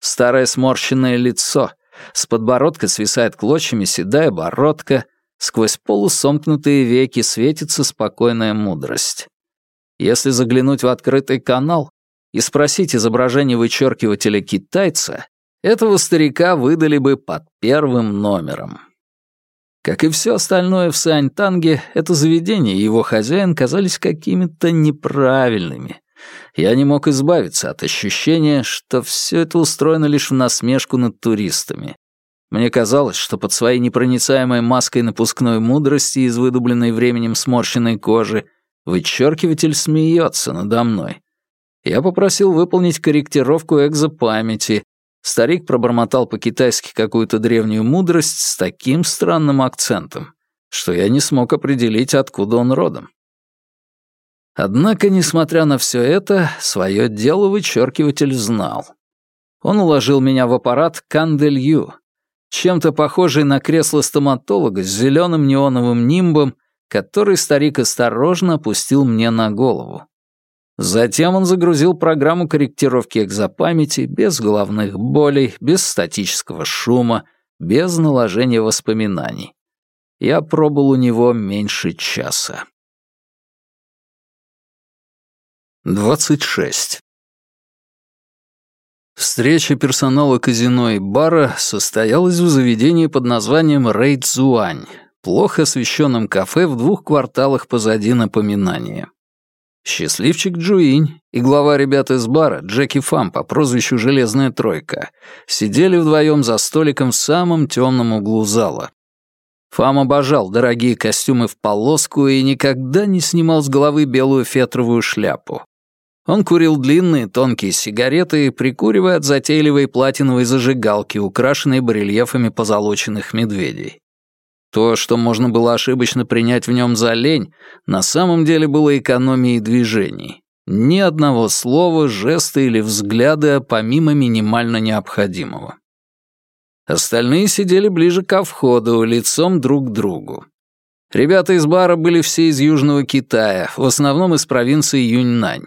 [SPEAKER 1] Старое сморщенное лицо, с подбородка свисает клочьями седая бородка, сквозь полусомкнутые веки светится спокойная мудрость. Если заглянуть в открытый канал и спросить изображение вычеркивателя китайца, этого старика выдали бы под первым номером. Как и все остальное в Саньтанге, это заведение и его хозяин казались какими-то неправильными. Я не мог избавиться от ощущения, что все это устроено лишь в насмешку над туристами. Мне казалось, что под своей непроницаемой маской напускной мудрости из выдубленной временем сморщенной кожи вычеркиватель смеется надо мной. Я попросил выполнить корректировку экзопамяти, Старик пробормотал по-китайски какую-то древнюю мудрость с таким странным акцентом, что я не смог определить, откуда он родом. Однако, несмотря на все это, свое дело вычеркиватель знал. Он уложил меня в аппарат канделью, чем-то похожий на кресло стоматолога с зеленым неоновым нимбом, который старик осторожно опустил мне на голову. Затем он загрузил программу корректировки экзопамяти без головных болей, без статического шума, без наложения воспоминаний. Я пробыл у него меньше часа. 26. Встреча персонала казино и бара состоялась в заведении под названием Рейд Зуань, плохо освещенном кафе в двух кварталах позади напоминания. Счастливчик Джуинь и глава ребят из бара, Джеки Фам по прозвищу «Железная тройка», сидели вдвоем за столиком в самом темном углу зала. Фам обожал дорогие костюмы в полоску и никогда не снимал с головы белую фетровую шляпу. Он курил длинные тонкие сигареты, прикуривая от затейливой платиновой зажигалки, украшенной барельефами позолоченных медведей. То, что можно было ошибочно принять в нем за лень, на самом деле было экономией движений. Ни одного слова, жеста или взгляда помимо минимально необходимого. Остальные сидели ближе ко входу, лицом друг к другу. Ребята из бара были все из Южного Китая, в основном из провинции Юньнань.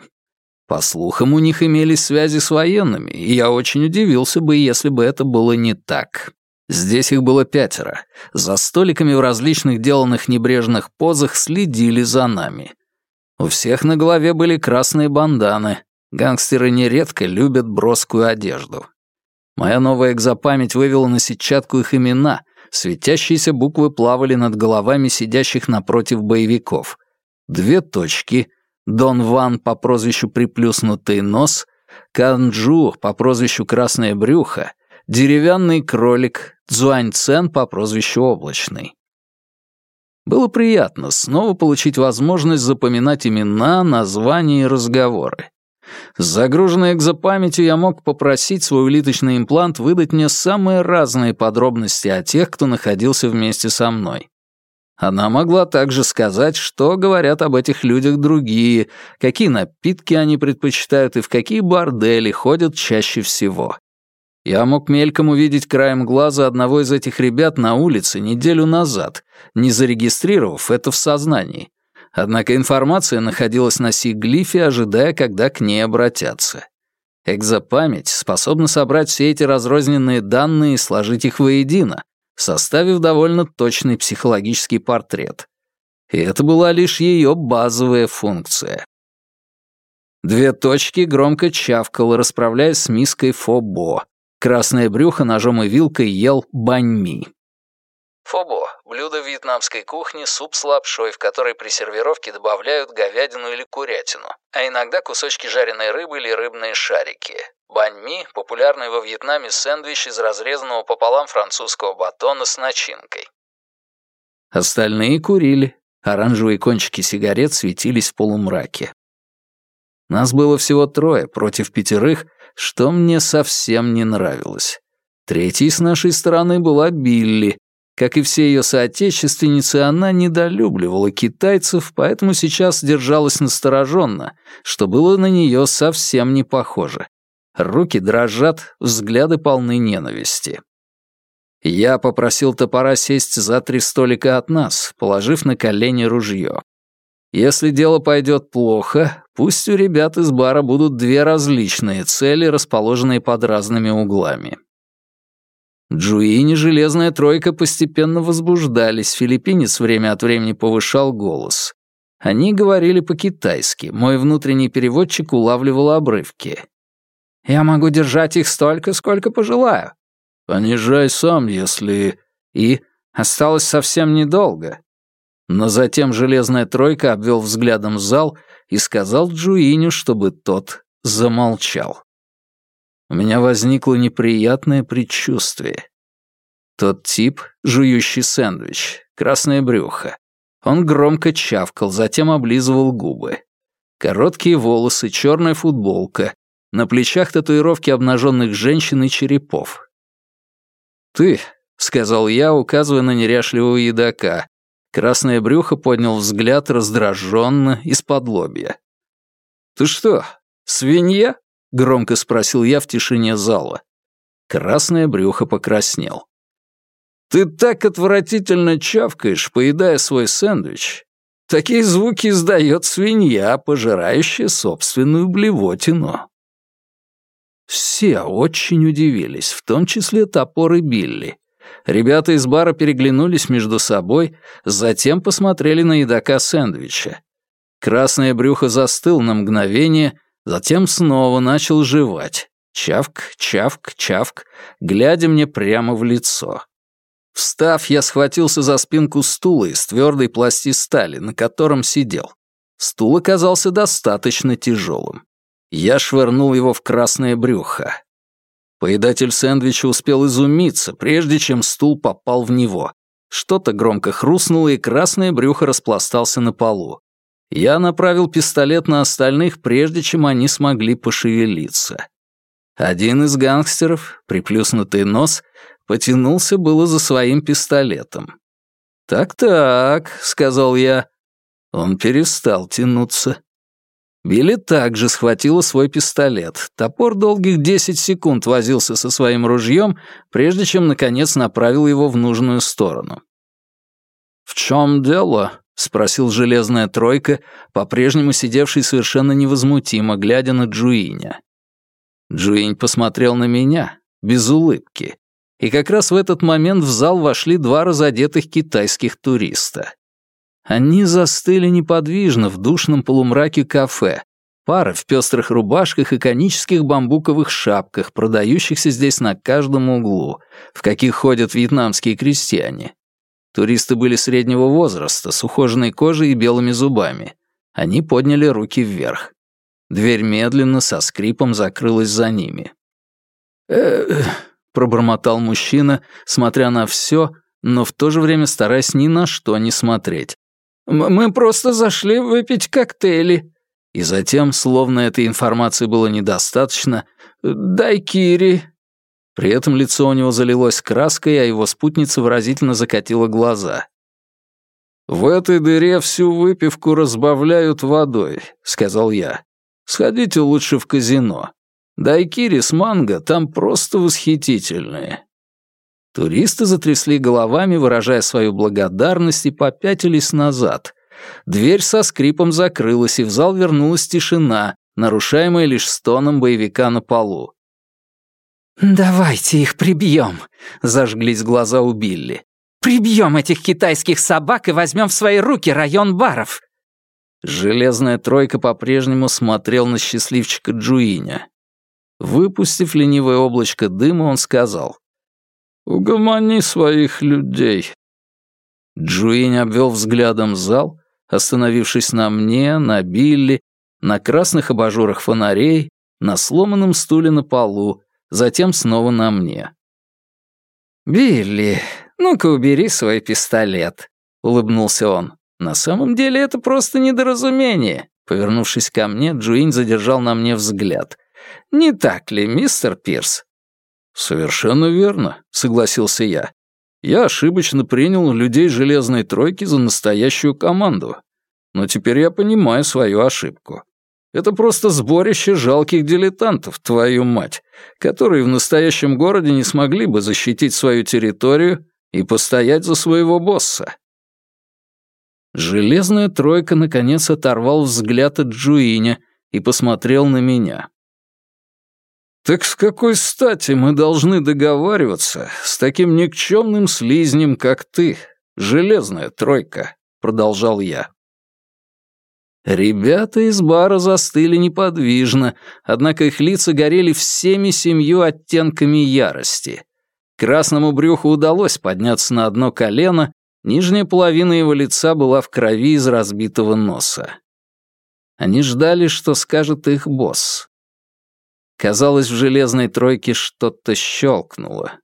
[SPEAKER 1] По слухам, у них имелись связи с военными, и я очень удивился бы, если бы это было не так. Здесь их было пятеро. За столиками в различных деланных небрежных позах следили за нами. У всех на голове были красные банданы. Гангстеры нередко любят броскую одежду. Моя новая экзопамять вывела на сетчатку их имена. Светящиеся буквы плавали над головами сидящих напротив боевиков. Две точки. Дон Ван по прозвищу Приплюснутый нос. Канджу по прозвищу Красное брюхо деревянный кролик, Цзуань Цен по прозвищу Облачный. Было приятно снова получить возможность запоминать имена, названия и разговоры. С загруженной экзопамятью я мог попросить свой улиточный имплант выдать мне самые разные подробности о тех, кто находился вместе со мной. Она могла также сказать, что говорят об этих людях другие, какие напитки они предпочитают и в какие бордели ходят чаще всего. Я мог мельком увидеть краем глаза одного из этих ребят на улице неделю назад, не зарегистрировав это в сознании. Однако информация находилась на сиглифе, ожидая, когда к ней обратятся. Экзопамять способна собрать все эти разрозненные данные и сложить их воедино, составив довольно точный психологический портрет. И это была лишь ее базовая функция. Две точки громко чавкал, расправляясь с миской фобо, Красное брюхо ножом и вилкой ел баньми.
[SPEAKER 2] Фобо – блюдо вьетнамской кухни, суп с лапшой, в который при сервировке добавляют говядину или курятину, а иногда кусочки жареной рыбы или рыбные шарики. Баньми – популярный во Вьетнаме сэндвич из разрезанного пополам французского батона с начинкой.
[SPEAKER 1] Остальные курили. Оранжевые кончики сигарет светились в полумраке. Нас было всего трое против пятерых, что мне совсем не нравилось. Третьей с нашей стороны была Билли. Как и все ее соотечественницы, она недолюбливала китайцев, поэтому сейчас держалась настороженно, что было на нее совсем не похоже. Руки дрожат, взгляды полны ненависти. Я попросил топора сесть за три столика от нас, положив на колени ружье. Если дело пойдет плохо, пусть у ребят из бара будут две различные цели, расположенные под разными углами. Джуини «Железная тройка» постепенно возбуждались, филиппинец время от времени повышал голос. Они говорили по-китайски, мой внутренний переводчик улавливал обрывки. «Я могу держать их столько, сколько пожелаю. «Понижай сам, если...» И осталось совсем недолго. Но затем железная тройка обвел взглядом зал и сказал Джуиню, чтобы тот замолчал. У меня возникло неприятное предчувствие. Тот тип, жующий сэндвич, красное брюхо. Он громко чавкал, затем облизывал губы. Короткие волосы, черная футболка, на плечах татуировки обнаженных женщин и черепов. «Ты», — сказал я, указывая на неряшливого едока. Красное брюхо поднял взгляд раздраженно из-под лобья. «Ты что, свинья?» — громко спросил я в тишине зала. Красное брюхо покраснел. «Ты так отвратительно чавкаешь, поедая свой сэндвич. Такие звуки издает свинья, пожирающая собственную блевотину». Все очень удивились, в том числе топор и Билли. Ребята из бара переглянулись между собой, затем посмотрели на едока сэндвича. Красное брюхо застыл на мгновение, затем снова начал жевать. Чавк, чавк, чавк, глядя мне прямо в лицо. Встав, я схватился за спинку стула из твердой пласти стали, на котором сидел. Стул оказался достаточно тяжелым. Я швырнул его в красное брюхо. Поедатель сэндвича успел изумиться, прежде чем стул попал в него. Что-то громко хрустнуло, и красное брюхо распластался на полу. Я направил пистолет на остальных, прежде чем они смогли пошевелиться. Один из гангстеров, приплюснутый нос, потянулся было за своим пистолетом. «Так-так», — сказал я. Он перестал тянуться. Билли также схватила свой пистолет. Топор долгих десять секунд возился со своим ружьем, прежде чем, наконец, направил его в нужную сторону. «В чем дело?» — спросил железная тройка, по-прежнему сидевший совершенно невозмутимо, глядя на Джуиня. Джуинь посмотрел на меня, без улыбки. И как раз в этот момент в зал вошли два разодетых китайских туриста. Они застыли неподвижно в душном полумраке кафе. Пара в пестрых рубашках и конических бамбуковых шапках, продающихся здесь на каждом углу, в каких ходят вьетнамские крестьяне. Туристы были среднего возраста, с ухоженной кожей и белыми зубами. Они подняли руки вверх. Дверь медленно, со скрипом закрылась за ними. «Эх», — пробормотал мужчина, смотря на все, но в то же время стараясь ни на что не смотреть. Мы просто зашли выпить коктейли». И затем, словно этой информации было недостаточно, «Дай Кири». При этом лицо у него залилось краской, а его спутница выразительно закатила глаза. «В этой дыре всю выпивку разбавляют водой», — сказал я. «Сходите лучше в казино. Дайкири с манго там просто восхитительные». Туристы затрясли головами, выражая свою благодарность, и попятились назад. Дверь со скрипом закрылась, и в зал вернулась тишина, нарушаемая лишь стоном боевика на полу.
[SPEAKER 3] «Давайте их прибьем», — зажглись глаза у Билли. «Прибьем этих китайских собак и возьмем в свои руки район баров».
[SPEAKER 1] Железная тройка по-прежнему смотрел на счастливчика Джуиня. Выпустив ленивое облачко дыма, он сказал. «Угомони своих людей». Джуинь обвел взглядом зал, остановившись на мне, на Билли, на красных абажурах фонарей, на сломанном стуле на полу, затем снова на мне.
[SPEAKER 3] «Билли, ну-ка убери свой пистолет», — улыбнулся он. «На самом деле это просто недоразумение». Повернувшись ко мне, Джуинь задержал на мне взгляд.
[SPEAKER 1] Не так ли, мистер Пирс?» «Совершенно верно», — согласился я. «Я ошибочно принял людей Железной Тройки за настоящую команду. Но теперь я понимаю свою ошибку. Это просто сборище жалких дилетантов, твою мать, которые в настоящем городе не смогли бы защитить свою территорию и постоять за своего босса. Железная тройка наконец оторвал взгляд от Джуиня и посмотрел на меня. «Так с какой стати мы должны договариваться с таким никчемным слизнем, как ты, железная тройка?» — продолжал я. Ребята из бара застыли неподвижно, однако их лица горели всеми семью оттенками ярости. Красному брюху удалось подняться на одно колено, нижняя половина его лица была в крови из разбитого носа. Они ждали, что скажет их босс. Казалось, в железной тройке что-то щелкнуло.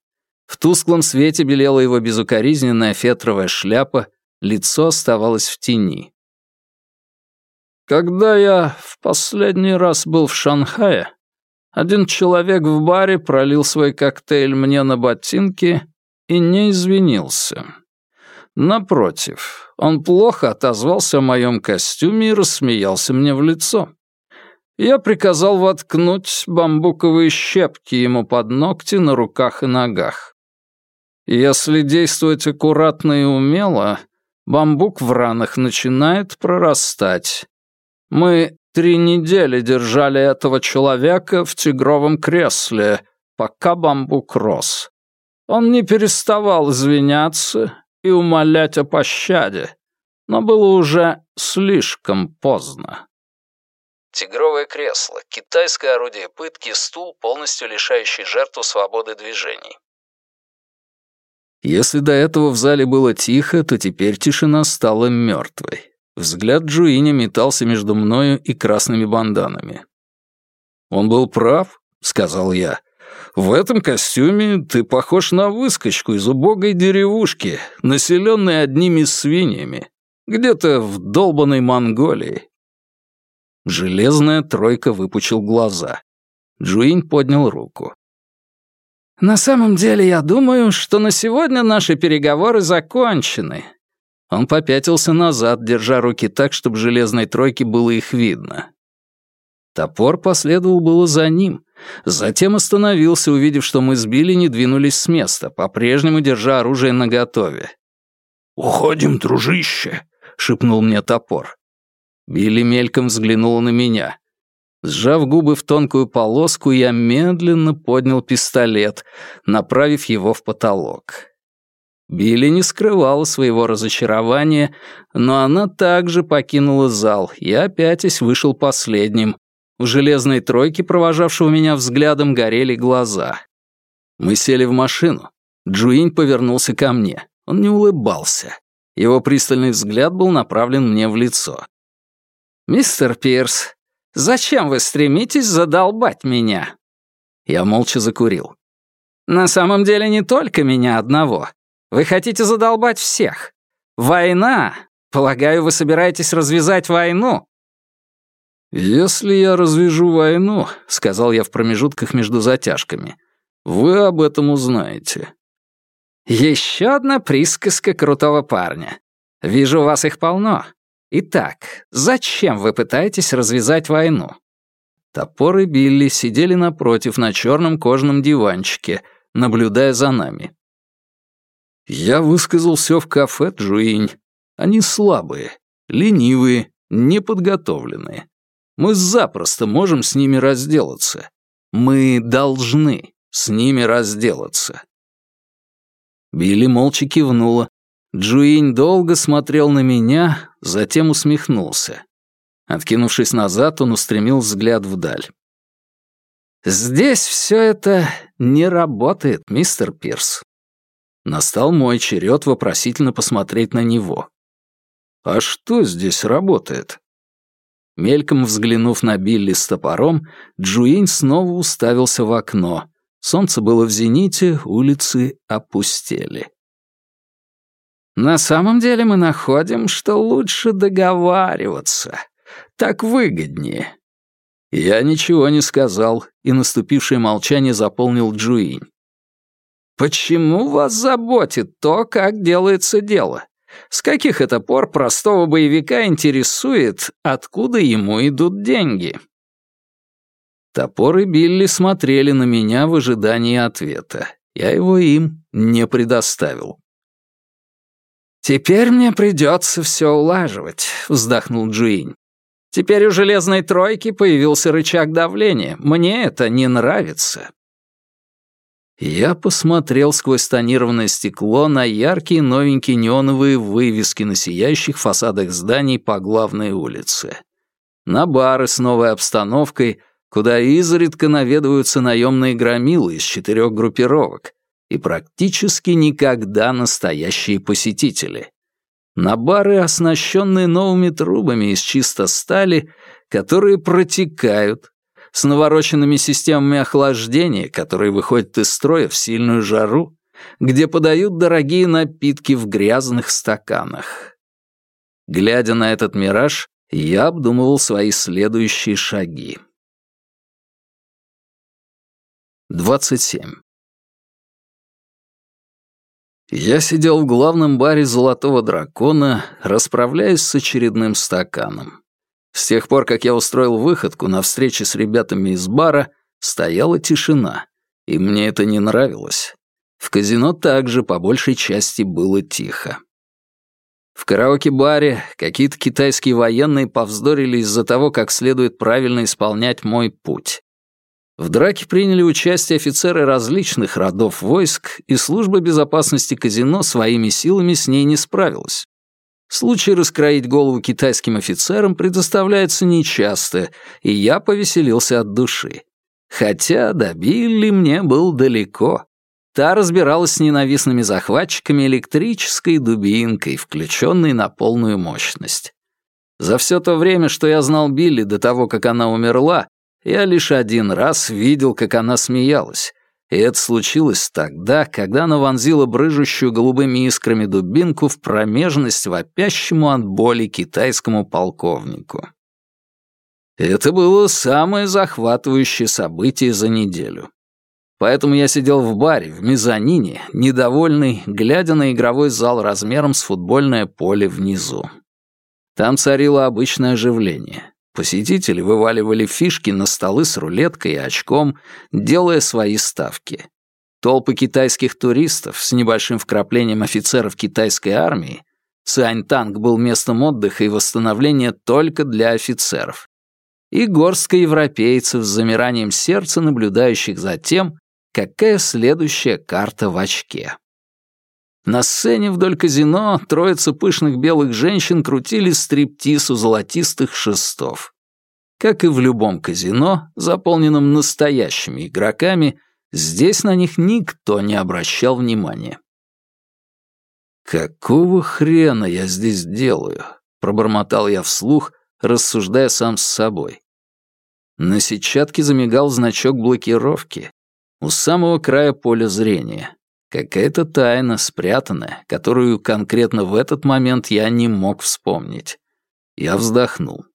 [SPEAKER 1] В тусклом свете белела его безукоризненная фетровая шляпа, лицо оставалось в тени. Когда я в последний раз был в Шанхае, один человек в баре пролил свой коктейль мне на ботинки и не извинился. Напротив, он плохо отозвался о моем костюме и рассмеялся мне в лицо. Я приказал воткнуть бамбуковые щепки ему под ногти на руках и ногах. Если действовать аккуратно и умело, бамбук в ранах начинает прорастать, мы три недели держали этого человека в тигровом кресле, пока бамбук рос. Он не переставал извиняться и умолять о пощаде, но было уже слишком поздно.
[SPEAKER 2] Тигровое кресло — китайское орудие пытки, стул, полностью лишающий жертву свободы движений.
[SPEAKER 1] Если до этого в зале было тихо, то теперь тишина стала мертвой. Взгляд Джуиня метался между мною и красными банданами. «Он был прав», — сказал я. «В этом костюме ты похож на выскочку из убогой деревушки, населенной одними свиньями, где-то в долбанной Монголии». Железная тройка выпучил глаза. Джуинь поднял руку. «На самом деле, я думаю, что на сегодня наши переговоры закончены. Он попятился назад, держа руки так, чтобы железной тройке было их видно. Топор последовал было за ним. Затем остановился, увидев, что мы сбили, не двинулись с места, по-прежнему держа оружие наготове.
[SPEAKER 4] «Уходим, дружище», — шепнул мне топор.
[SPEAKER 1] Билли мельком взглянула на меня. Сжав губы в тонкую полоску, я медленно поднял пистолет, направив его в потолок. Билли не скрывала своего разочарования, но она также покинула зал, и опятясь вышел последним. У железной тройки, провожавшего меня взглядом, горели глаза. Мы сели в машину. Джуинь повернулся ко мне. Он не улыбался. Его пристальный взгляд был направлен мне в лицо. «Мистер Пирс, зачем вы стремитесь задолбать меня?» Я молча закурил. «На самом деле не только меня одного. Вы хотите задолбать всех. Война! Полагаю, вы собираетесь развязать войну?» «Если я развяжу войну», — сказал я в промежутках между затяжками, — «вы об этом узнаете».
[SPEAKER 3] «Еще одна присказка крутого парня. Вижу, у вас их полно. Итак, зачем вы пытаетесь развязать войну?»
[SPEAKER 1] Топор и Билли сидели напротив на черном кожаном диванчике, наблюдая за нами. Я высказал все в кафе Джуинь. Они слабые, ленивые, неподготовленные. Мы запросто можем с ними разделаться. Мы должны с ними разделаться. Билли молча кивнула. Джуинь долго смотрел на меня, затем усмехнулся. Откинувшись назад, он устремил взгляд вдаль.
[SPEAKER 3] «Здесь все это не работает, мистер Пирс.
[SPEAKER 1] Настал мой черед вопросительно посмотреть на него. «А что здесь работает?» Мельком взглянув на Билли с топором, Джуинь снова уставился в окно. Солнце было в зените, улицы опустели.
[SPEAKER 3] «На самом деле мы находим, что лучше договариваться. Так выгоднее.
[SPEAKER 1] Я ничего не сказал, и наступившее молчание заполнил Джуинь. «Почему вас заботит то, как делается дело? С каких это пор простого боевика интересует, откуда ему идут деньги?» Топор и Билли смотрели на меня в ожидании ответа. Я его им не предоставил. «Теперь мне придется все улаживать», — вздохнул Джуинь. «Теперь у железной тройки появился рычаг давления. Мне это не нравится». Я посмотрел сквозь тонированное стекло на яркие новенькие неоновые вывески на сияющих фасадах зданий по главной улице. На бары с новой обстановкой, куда изредка наведываются наемные громилы из четырех группировок и практически никогда настоящие посетители. На бары, оснащенные новыми трубами из чисто стали, которые протекают, с навороченными системами охлаждения, которые выходят из строя в сильную жару, где подают дорогие напитки в грязных стаканах. Глядя на этот мираж, я обдумывал свои следующие шаги. 27. Я сидел в главном баре «Золотого дракона», расправляясь с очередным стаканом. С тех пор, как я устроил выходку на встрече с ребятами из бара, стояла тишина, и мне это не нравилось. В казино также по большей части было тихо. В караоке-баре какие-то китайские военные повздорили из-за того, как следует правильно исполнять мой путь. В драке приняли участие офицеры различных родов войск, и служба безопасности казино своими силами с ней не справилась. Случай раскроить голову китайским офицерам предоставляется нечасто, и я повеселился от души. Хотя до Билли мне был далеко. Та разбиралась с ненавистными захватчиками электрической дубинкой, включенной на полную мощность. За все то время, что я знал Билли до того, как она умерла, я лишь один раз видел, как она смеялась, и это случилось тогда, когда она вонзила брыжущую голубыми искрами дубинку в промежность вопящему от боли китайскому полковнику. Это было самое захватывающее событие за неделю. Поэтому я сидел в баре, в мезонине, недовольный, глядя на игровой зал размером с футбольное поле внизу. Там царило обычное оживление. Посетители вываливали фишки на столы с рулеткой и очком, делая свои ставки. Толпы китайских туристов с небольшим вкраплением офицеров китайской армии Цюаньтанг был местом отдыха и восстановления только для офицеров. И горстка европейцев с замиранием сердца, наблюдающих за тем, какая следующая карта в очке. На сцене вдоль казино троица пышных белых женщин крутили стриптиз у золотистых шестов. Как и в любом казино, заполненном настоящими игроками, здесь на них никто не обращал внимания. «Какого хрена я здесь делаю?» — пробормотал я вслух, рассуждая сам с собой. На сетчатке замигал значок блокировки у самого края поля зрения. Какая-то тайна, спрятанная, которую конкретно в этот момент я не мог вспомнить. Я вздохнул.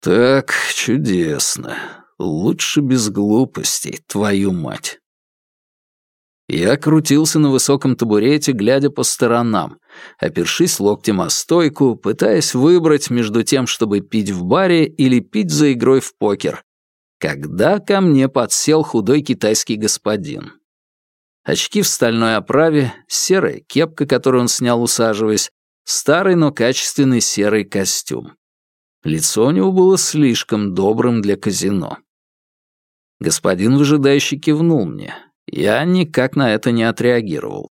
[SPEAKER 1] «Так, чудесно. Лучше без глупостей, твою мать». Я крутился на высоком табурете, глядя по сторонам, опершись локтем о стойку, пытаясь выбрать между тем, чтобы пить в баре или пить за игрой в покер, когда ко мне подсел худой китайский господин. Очки в стальной оправе, серая кепка, которую он снял, усаживаясь, старый, но качественный серый костюм. Лицо у него было слишком добрым для казино. Господин выжидающий кивнул мне. Я никак на это не отреагировал.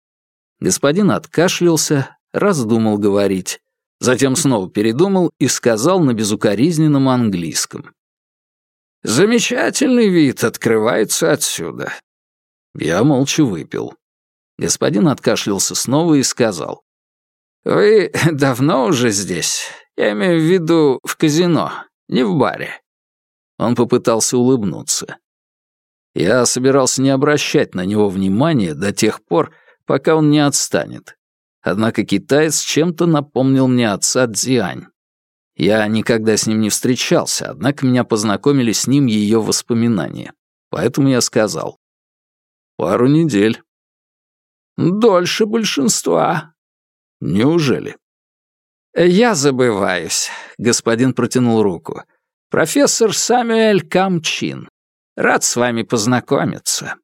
[SPEAKER 1] Господин откашлялся, раздумал говорить. Затем снова передумал и сказал на безукоризненном английском. «Замечательный вид открывается отсюда. Я молча выпил. Господин откашлялся снова и сказал. «Вы давно уже здесь? Я имею в виду в казино, не в баре». Он попытался улыбнуться. Я собирался не обращать на него внимания до тех пор, пока он не отстанет. Однако китаец чем-то напомнил мне отца Дзиань. Я никогда с ним не встречался, однако меня познакомили с ним ее воспоминания. Поэтому я сказал. «Пару недель». «Дольше большинства». «Неужели?»
[SPEAKER 3] «Я забываюсь», — господин протянул руку. «Профессор Самюэль Камчин. Рад с вами познакомиться».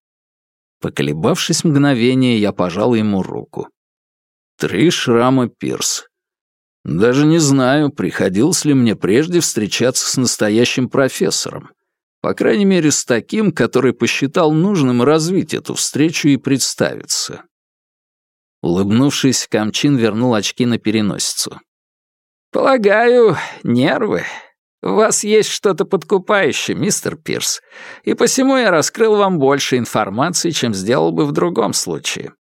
[SPEAKER 1] Поколебавшись мгновение, я пожал ему руку. Три шрама Пирс. Даже не знаю, приходилось ли мне прежде встречаться с настоящим профессором. По крайней мере, с таким, который посчитал нужным развить эту встречу и представиться. Улыбнувшись, Камчин вернул очки на переносицу.
[SPEAKER 3] «Полагаю, нервы. У вас есть что-то подкупающее, мистер Пирс, и посему я раскрыл вам больше информации, чем сделал бы в другом случае.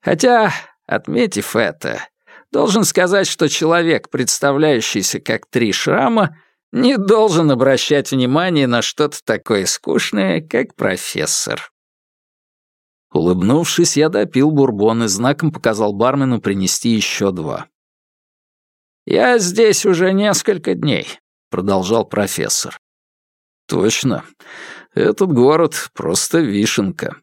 [SPEAKER 3] Хотя, отметив это, должен сказать, что человек, представляющийся как три шрама, не должен обращать внимание на что-то такое скучное, как профессор.
[SPEAKER 1] Улыбнувшись, я допил бурбон и знаком показал бармену принести еще два.
[SPEAKER 3] «Я здесь уже несколько дней
[SPEAKER 1] продолжал профессор. Точно. Этот город просто вишенка.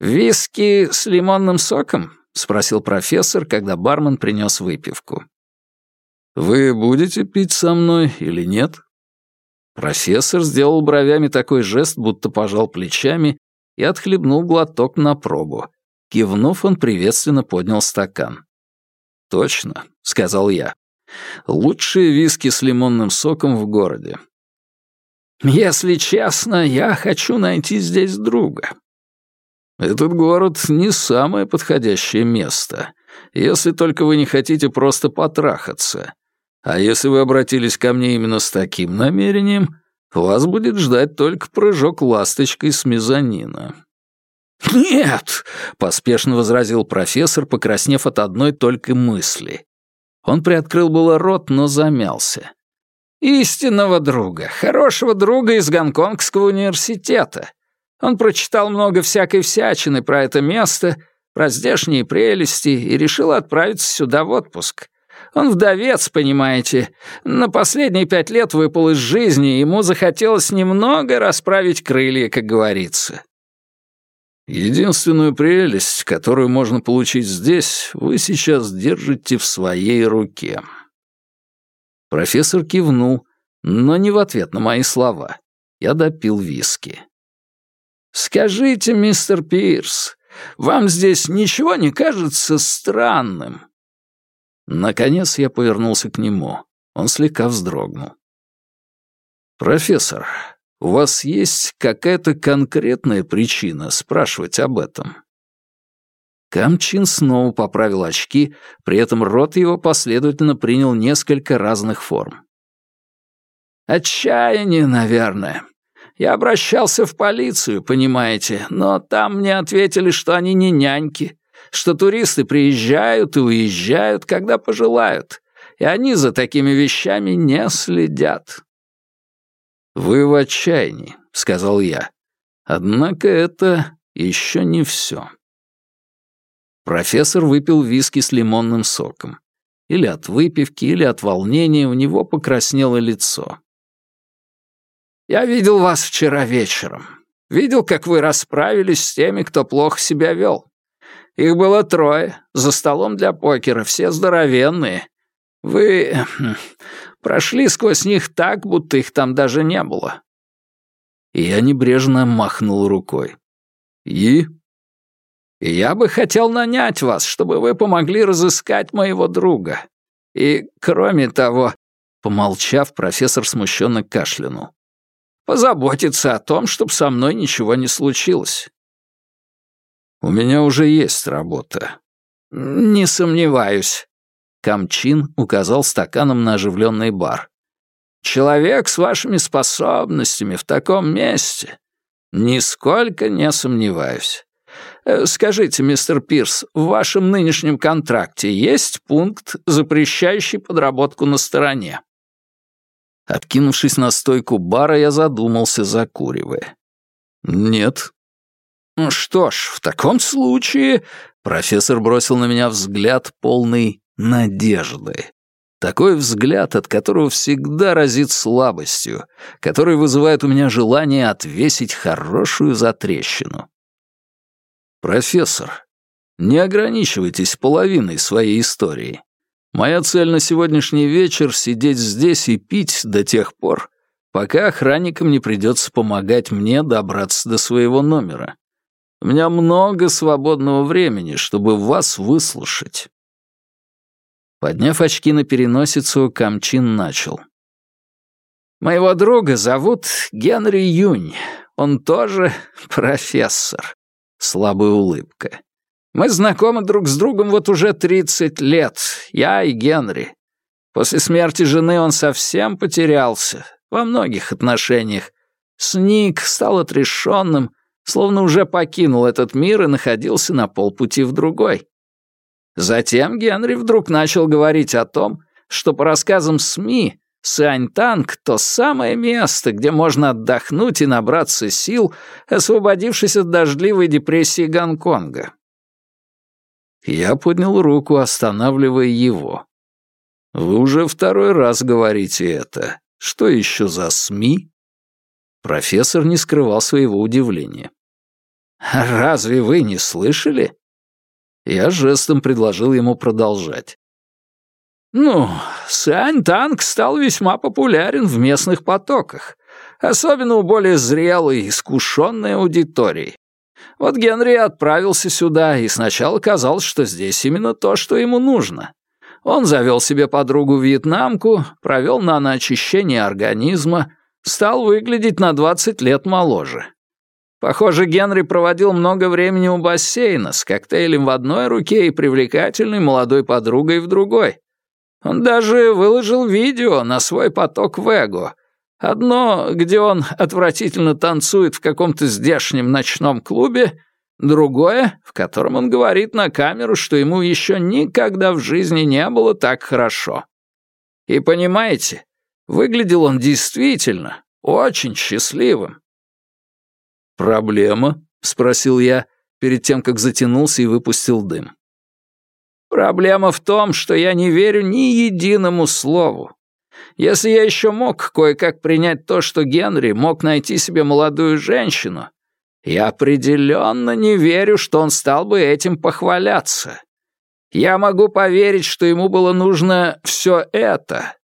[SPEAKER 3] Виски с лимонным соком? спросил профессор, когда бармен принес выпивку.
[SPEAKER 1] Вы будете пить со мной или нет? Профессор сделал бровями такой жест, будто пожал плечами и отхлебнул глоток на пробу. Кивнув, он приветственно поднял стакан. «Точно», — сказал я. Лучшие виски с лимонным соком в городе.
[SPEAKER 3] Если честно, я хочу найти здесь друга.
[SPEAKER 1] Этот город не самое подходящее место, если только вы не хотите просто потрахаться. А если вы обратились ко мне именно с таким намерением, вас будет ждать только прыжок ласточкой с мезонина.
[SPEAKER 3] «Нет!»
[SPEAKER 1] — поспешно возразил профессор, покраснев от одной только мысли. Он приоткрыл было рот, но замялся.
[SPEAKER 3] «Истинного друга, хорошего друга из Гонконгского университета. Он прочитал много всякой всячины про это место, про здешние прелести и решил отправиться сюда в отпуск. Он вдовец, понимаете. На последние пять лет выпал из жизни, ему захотелось немного расправить крылья, как говорится.
[SPEAKER 1] Единственную прелесть, которую можно получить здесь, вы сейчас держите в своей руке. Профессор кивнул, но не в ответ на мои слова. Я допил виски.
[SPEAKER 3] «Скажите, мистер Пирс, вам здесь ничего не кажется странным?»
[SPEAKER 1] Наконец я повернулся к нему. Он слегка вздрогнул. «Профессор, у вас есть какая-то конкретная причина спрашивать об этом?» Камчин снова поправил очки, при этом рот его последовательно принял несколько разных форм.
[SPEAKER 3] «Отчаяние, наверное. Я обращался в полицию, понимаете, но там мне ответили, что они не няньки, что туристы приезжают и уезжают, когда пожелают, и они за такими вещами не следят.
[SPEAKER 1] «Вы в отчаянии», — сказал я. «Однако это еще не все». Профессор выпил виски с лимонным соком. Или от выпивки, или от волнения у него покраснело лицо.
[SPEAKER 3] «Я видел вас вчера вечером. Видел, как вы расправились с теми, кто плохо себя вел. Их было трое, за столом для покера, все здоровенные. Вы хм, прошли сквозь них так, будто их там даже не было».
[SPEAKER 1] И я небрежно махнул рукой. «И?»
[SPEAKER 3] «Я бы хотел нанять вас, чтобы вы помогли разыскать моего друга. И, кроме того...» Помолчав, профессор смущенно кашлянул. «Позаботиться о том, чтобы со мной ничего не случилось».
[SPEAKER 1] «У меня уже есть работа».
[SPEAKER 3] «Не сомневаюсь.
[SPEAKER 1] Камчин указал стаканом на оживленный бар.
[SPEAKER 3] «Человек с вашими способностями в таком месте. Нисколько не сомневаюсь. Э, скажите, мистер Пирс, в вашем нынешнем контракте есть пункт, запрещающий подработку на стороне?»
[SPEAKER 1] Откинувшись на стойку бара, я задумался, закуривая. «Нет».
[SPEAKER 3] «Что ж, в таком случае...»
[SPEAKER 1] Профессор бросил на меня взгляд, полный надежды. Такой взгляд, от которого всегда разит слабостью, который вызывает у меня желание отвесить хорошую затрещину. «Профессор, не ограничивайтесь половиной своей истории. Моя цель на сегодняшний вечер — сидеть здесь и пить до тех пор, пока охранникам не придется помогать мне добраться до своего номера. У меня много свободного времени, чтобы вас выслушать». Подняв очки на переносицу, Камчин начал. «Моего друга зовут Генри Юнь. Он тоже профессор». Слабая улыбка. «Мы знакомы друг с другом вот уже 30 лет, я и Генри. После смерти жены он совсем потерялся, во многих отношениях. Сник стал отрешенным, словно уже покинул этот мир и находился на полпути в другой. Затем Генри вдруг начал говорить о том, что по рассказам СМИ Сянь-Танг — то самое место, где можно отдохнуть и набраться сил, освободившись от дождливой депрессии Гонконга. Я поднял руку, останавливая его. «Вы уже второй раз говорите это. Что еще за СМИ?» Профессор не скрывал своего удивления. «Разве вы не слышали? Я жестом предложил ему продолжать. Ну, Сань Танк стал весьма популярен в местных потоках, особенно у более зрелой, искушенной аудитории. Вот Генри отправился сюда, и сначала казалось, что здесь именно то, что ему нужно. Он завел себе подругу-вьетнамку, провел наноочищение организма, стал выглядеть на 20 лет моложе. Похоже, Генри проводил много времени у бассейна с коктейлем в одной руке и привлекательной молодой подругой в другой. Он даже выложил видео на свой поток в. Одно, где он отвратительно танцует в каком-то здешнем ночном клубе, другое, в котором он говорит на камеру, что ему еще никогда в жизни не было так хорошо. И понимаете, выглядел он действительно очень счастливым. «Проблема?» — спросил я, перед тем, как затянулся и выпустил дым. «Проблема в том, что я не верю ни единому слову. Если я еще мог кое-как принять то, что Генри мог найти себе молодую женщину, я определенно не верю, что он стал бы этим похваляться. Я могу поверить, что ему было нужно все это».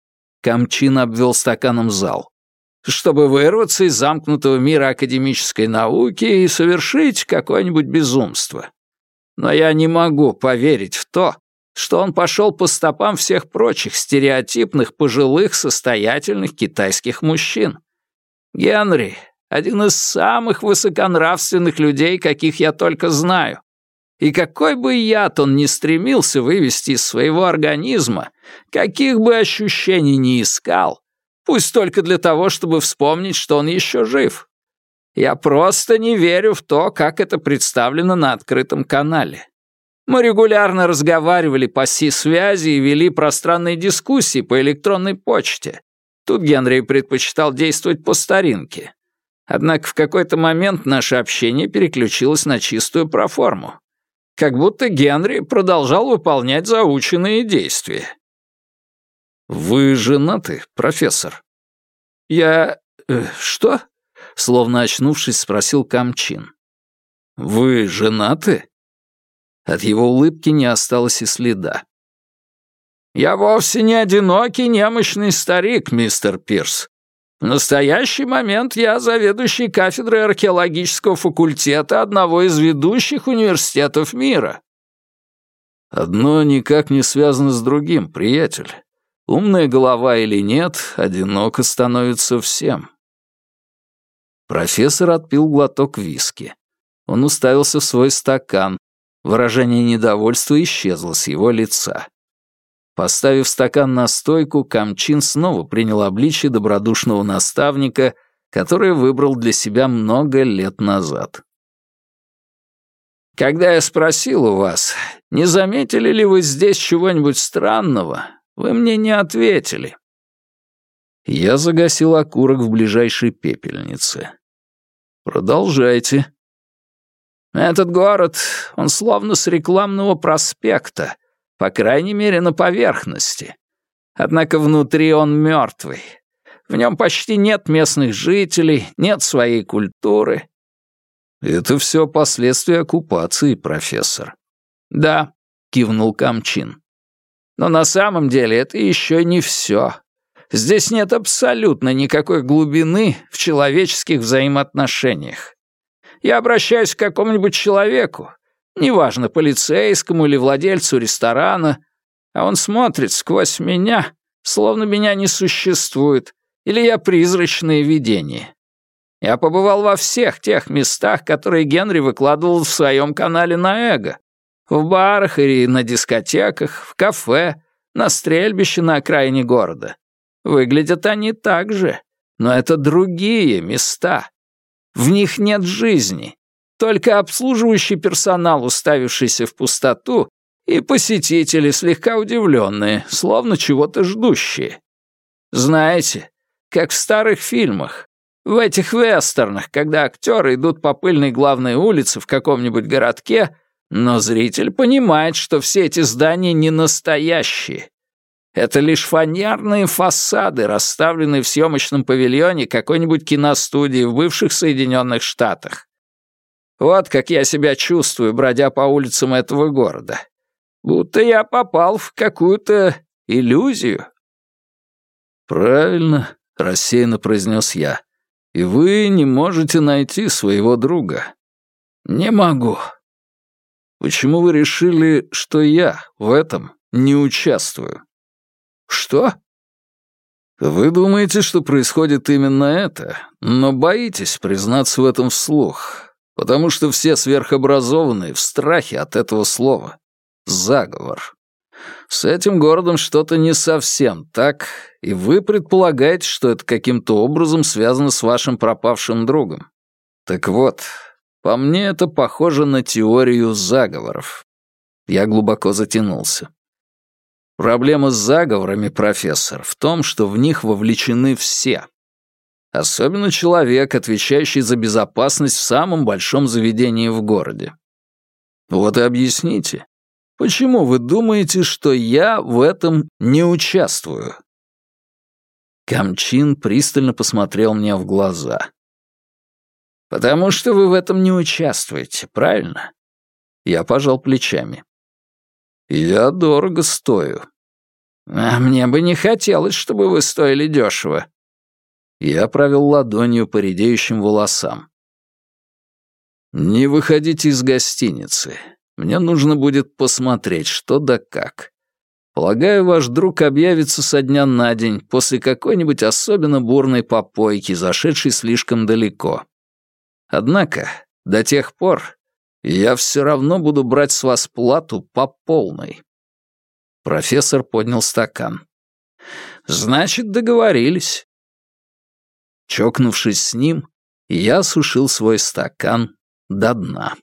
[SPEAKER 1] Камчин обвел стаканом зал чтобы вырваться из замкнутого мира академической науки и совершить какое-нибудь безумство. Но я не могу поверить в то, что он пошел по стопам всех прочих стереотипных пожилых состоятельных китайских мужчин. Генри — один из самых высоконравственных людей, каких я только знаю. И какой бы яд он ни стремился вывести из своего организма, каких бы ощущений ни искал, Пусть только для того, чтобы вспомнить, что он еще жив. Я просто не верю в то, как это представлено на открытом канале. Мы регулярно разговаривали по си-связи и вели пространные дискуссии по электронной почте. Тут Генри предпочитал действовать по старинке. Однако в какой-то момент наше общение переключилось на чистую проформу. Как будто Генри продолжал выполнять заученные действия. «Вы женаты, профессор?» «Я... Э, что?» — словно очнувшись, спросил Камчин. «Вы женаты?» От его улыбки не осталось и следа. «Я вовсе не одинокий немощный старик, мистер Пирс. В настоящий момент я заведующий кафедрой археологического факультета одного из ведущих университетов мира». «Одно никак не связано с другим, приятель. Умная голова или нет, одиноко становится всем. Профессор отпил глоток виски. Он уставился в свой стакан. Выражение недовольства исчезло с его лица. Поставив стакан на стойку, Камчин снова принял обличие добродушного наставника, которое выбрал для себя много лет назад. «Когда я спросил у вас, не заметили ли вы здесь чего-нибудь странного, вы мне не ответили». Я загасил окурок в ближайшей пепельнице. «Продолжайте». «Этот город, он словно с рекламного проспекта, по крайней мере, на поверхности.
[SPEAKER 3] Однако внутри он мертвый. В нем почти нет местных жителей, нет своей культуры.
[SPEAKER 1] Это все последствия оккупации, профессор.
[SPEAKER 3] Да, кивнул Камчин. Но на самом деле это еще не все. Здесь нет абсолютно никакой глубины в человеческих взаимоотношениях. Я обращаюсь к какому-нибудь человеку, неважно, полицейскому или владельцу ресторана, а он смотрит сквозь меня, словно меня не существует, или я призрачное видение. Я побывал во всех тех местах, которые Генри выкладывал в своем канале на Эго. В барах и на дискотеках, в кафе, на стрельбище на окраине города. Выглядят они так же, но это другие места. В них нет жизни. Только обслуживающий персонал, уставившийся в пустоту, и посетители, слегка удивленные, словно чего-то ждущие. Знаете, как в старых фильмах, в этих вестернах, когда актеры идут по пыльной главной улице в каком-нибудь городке, но зритель понимает, что все эти здания не настоящие. Это лишь фанерные фасады, расставленные в съемочном павильоне какой-нибудь киностудии в бывших Соединенных Штатах. Вот как я себя чувствую, бродя по улицам этого города. Будто я попал в какую-то иллюзию.
[SPEAKER 1] «Правильно», — рассеянно произнес я. «И вы не можете найти своего друга».
[SPEAKER 3] «Не могу»,
[SPEAKER 1] Почему вы решили, что я в этом не участвую?
[SPEAKER 3] Что?
[SPEAKER 1] Вы думаете, что происходит именно это, но боитесь признаться в этом вслух, потому что все сверхобразованные в страхе от этого слова. Заговор. С этим городом что-то не совсем так, и вы предполагаете, что это каким-то образом связано с вашим пропавшим другом. Так вот, по мне это похоже на теорию заговоров. Я глубоко затянулся. Проблема с заговорами, профессор, в том, что в них вовлечены все. Особенно человек, отвечающий за безопасность в самом большом заведении в городе. Вот и объясните, почему вы думаете, что я в этом не участвую? Камчин пристально посмотрел мне в глаза. «Потому что вы в этом не участвуете, правильно?» Я пожал плечами. «Я дорого стою». «А мне бы не хотелось, чтобы вы стоили дешево». Я провел ладонью по редеющим волосам. «Не выходите из гостиницы. Мне нужно будет посмотреть, что да как. Полагаю, ваш друг объявится со дня на день после какой-нибудь особенно бурной попойки, зашедшей слишком далеко. Однако, до тех пор я все равно буду брать с вас плату по полной». Профессор поднял стакан. «Значит, договорились». Чокнувшись с ним, я осушил свой стакан до дна.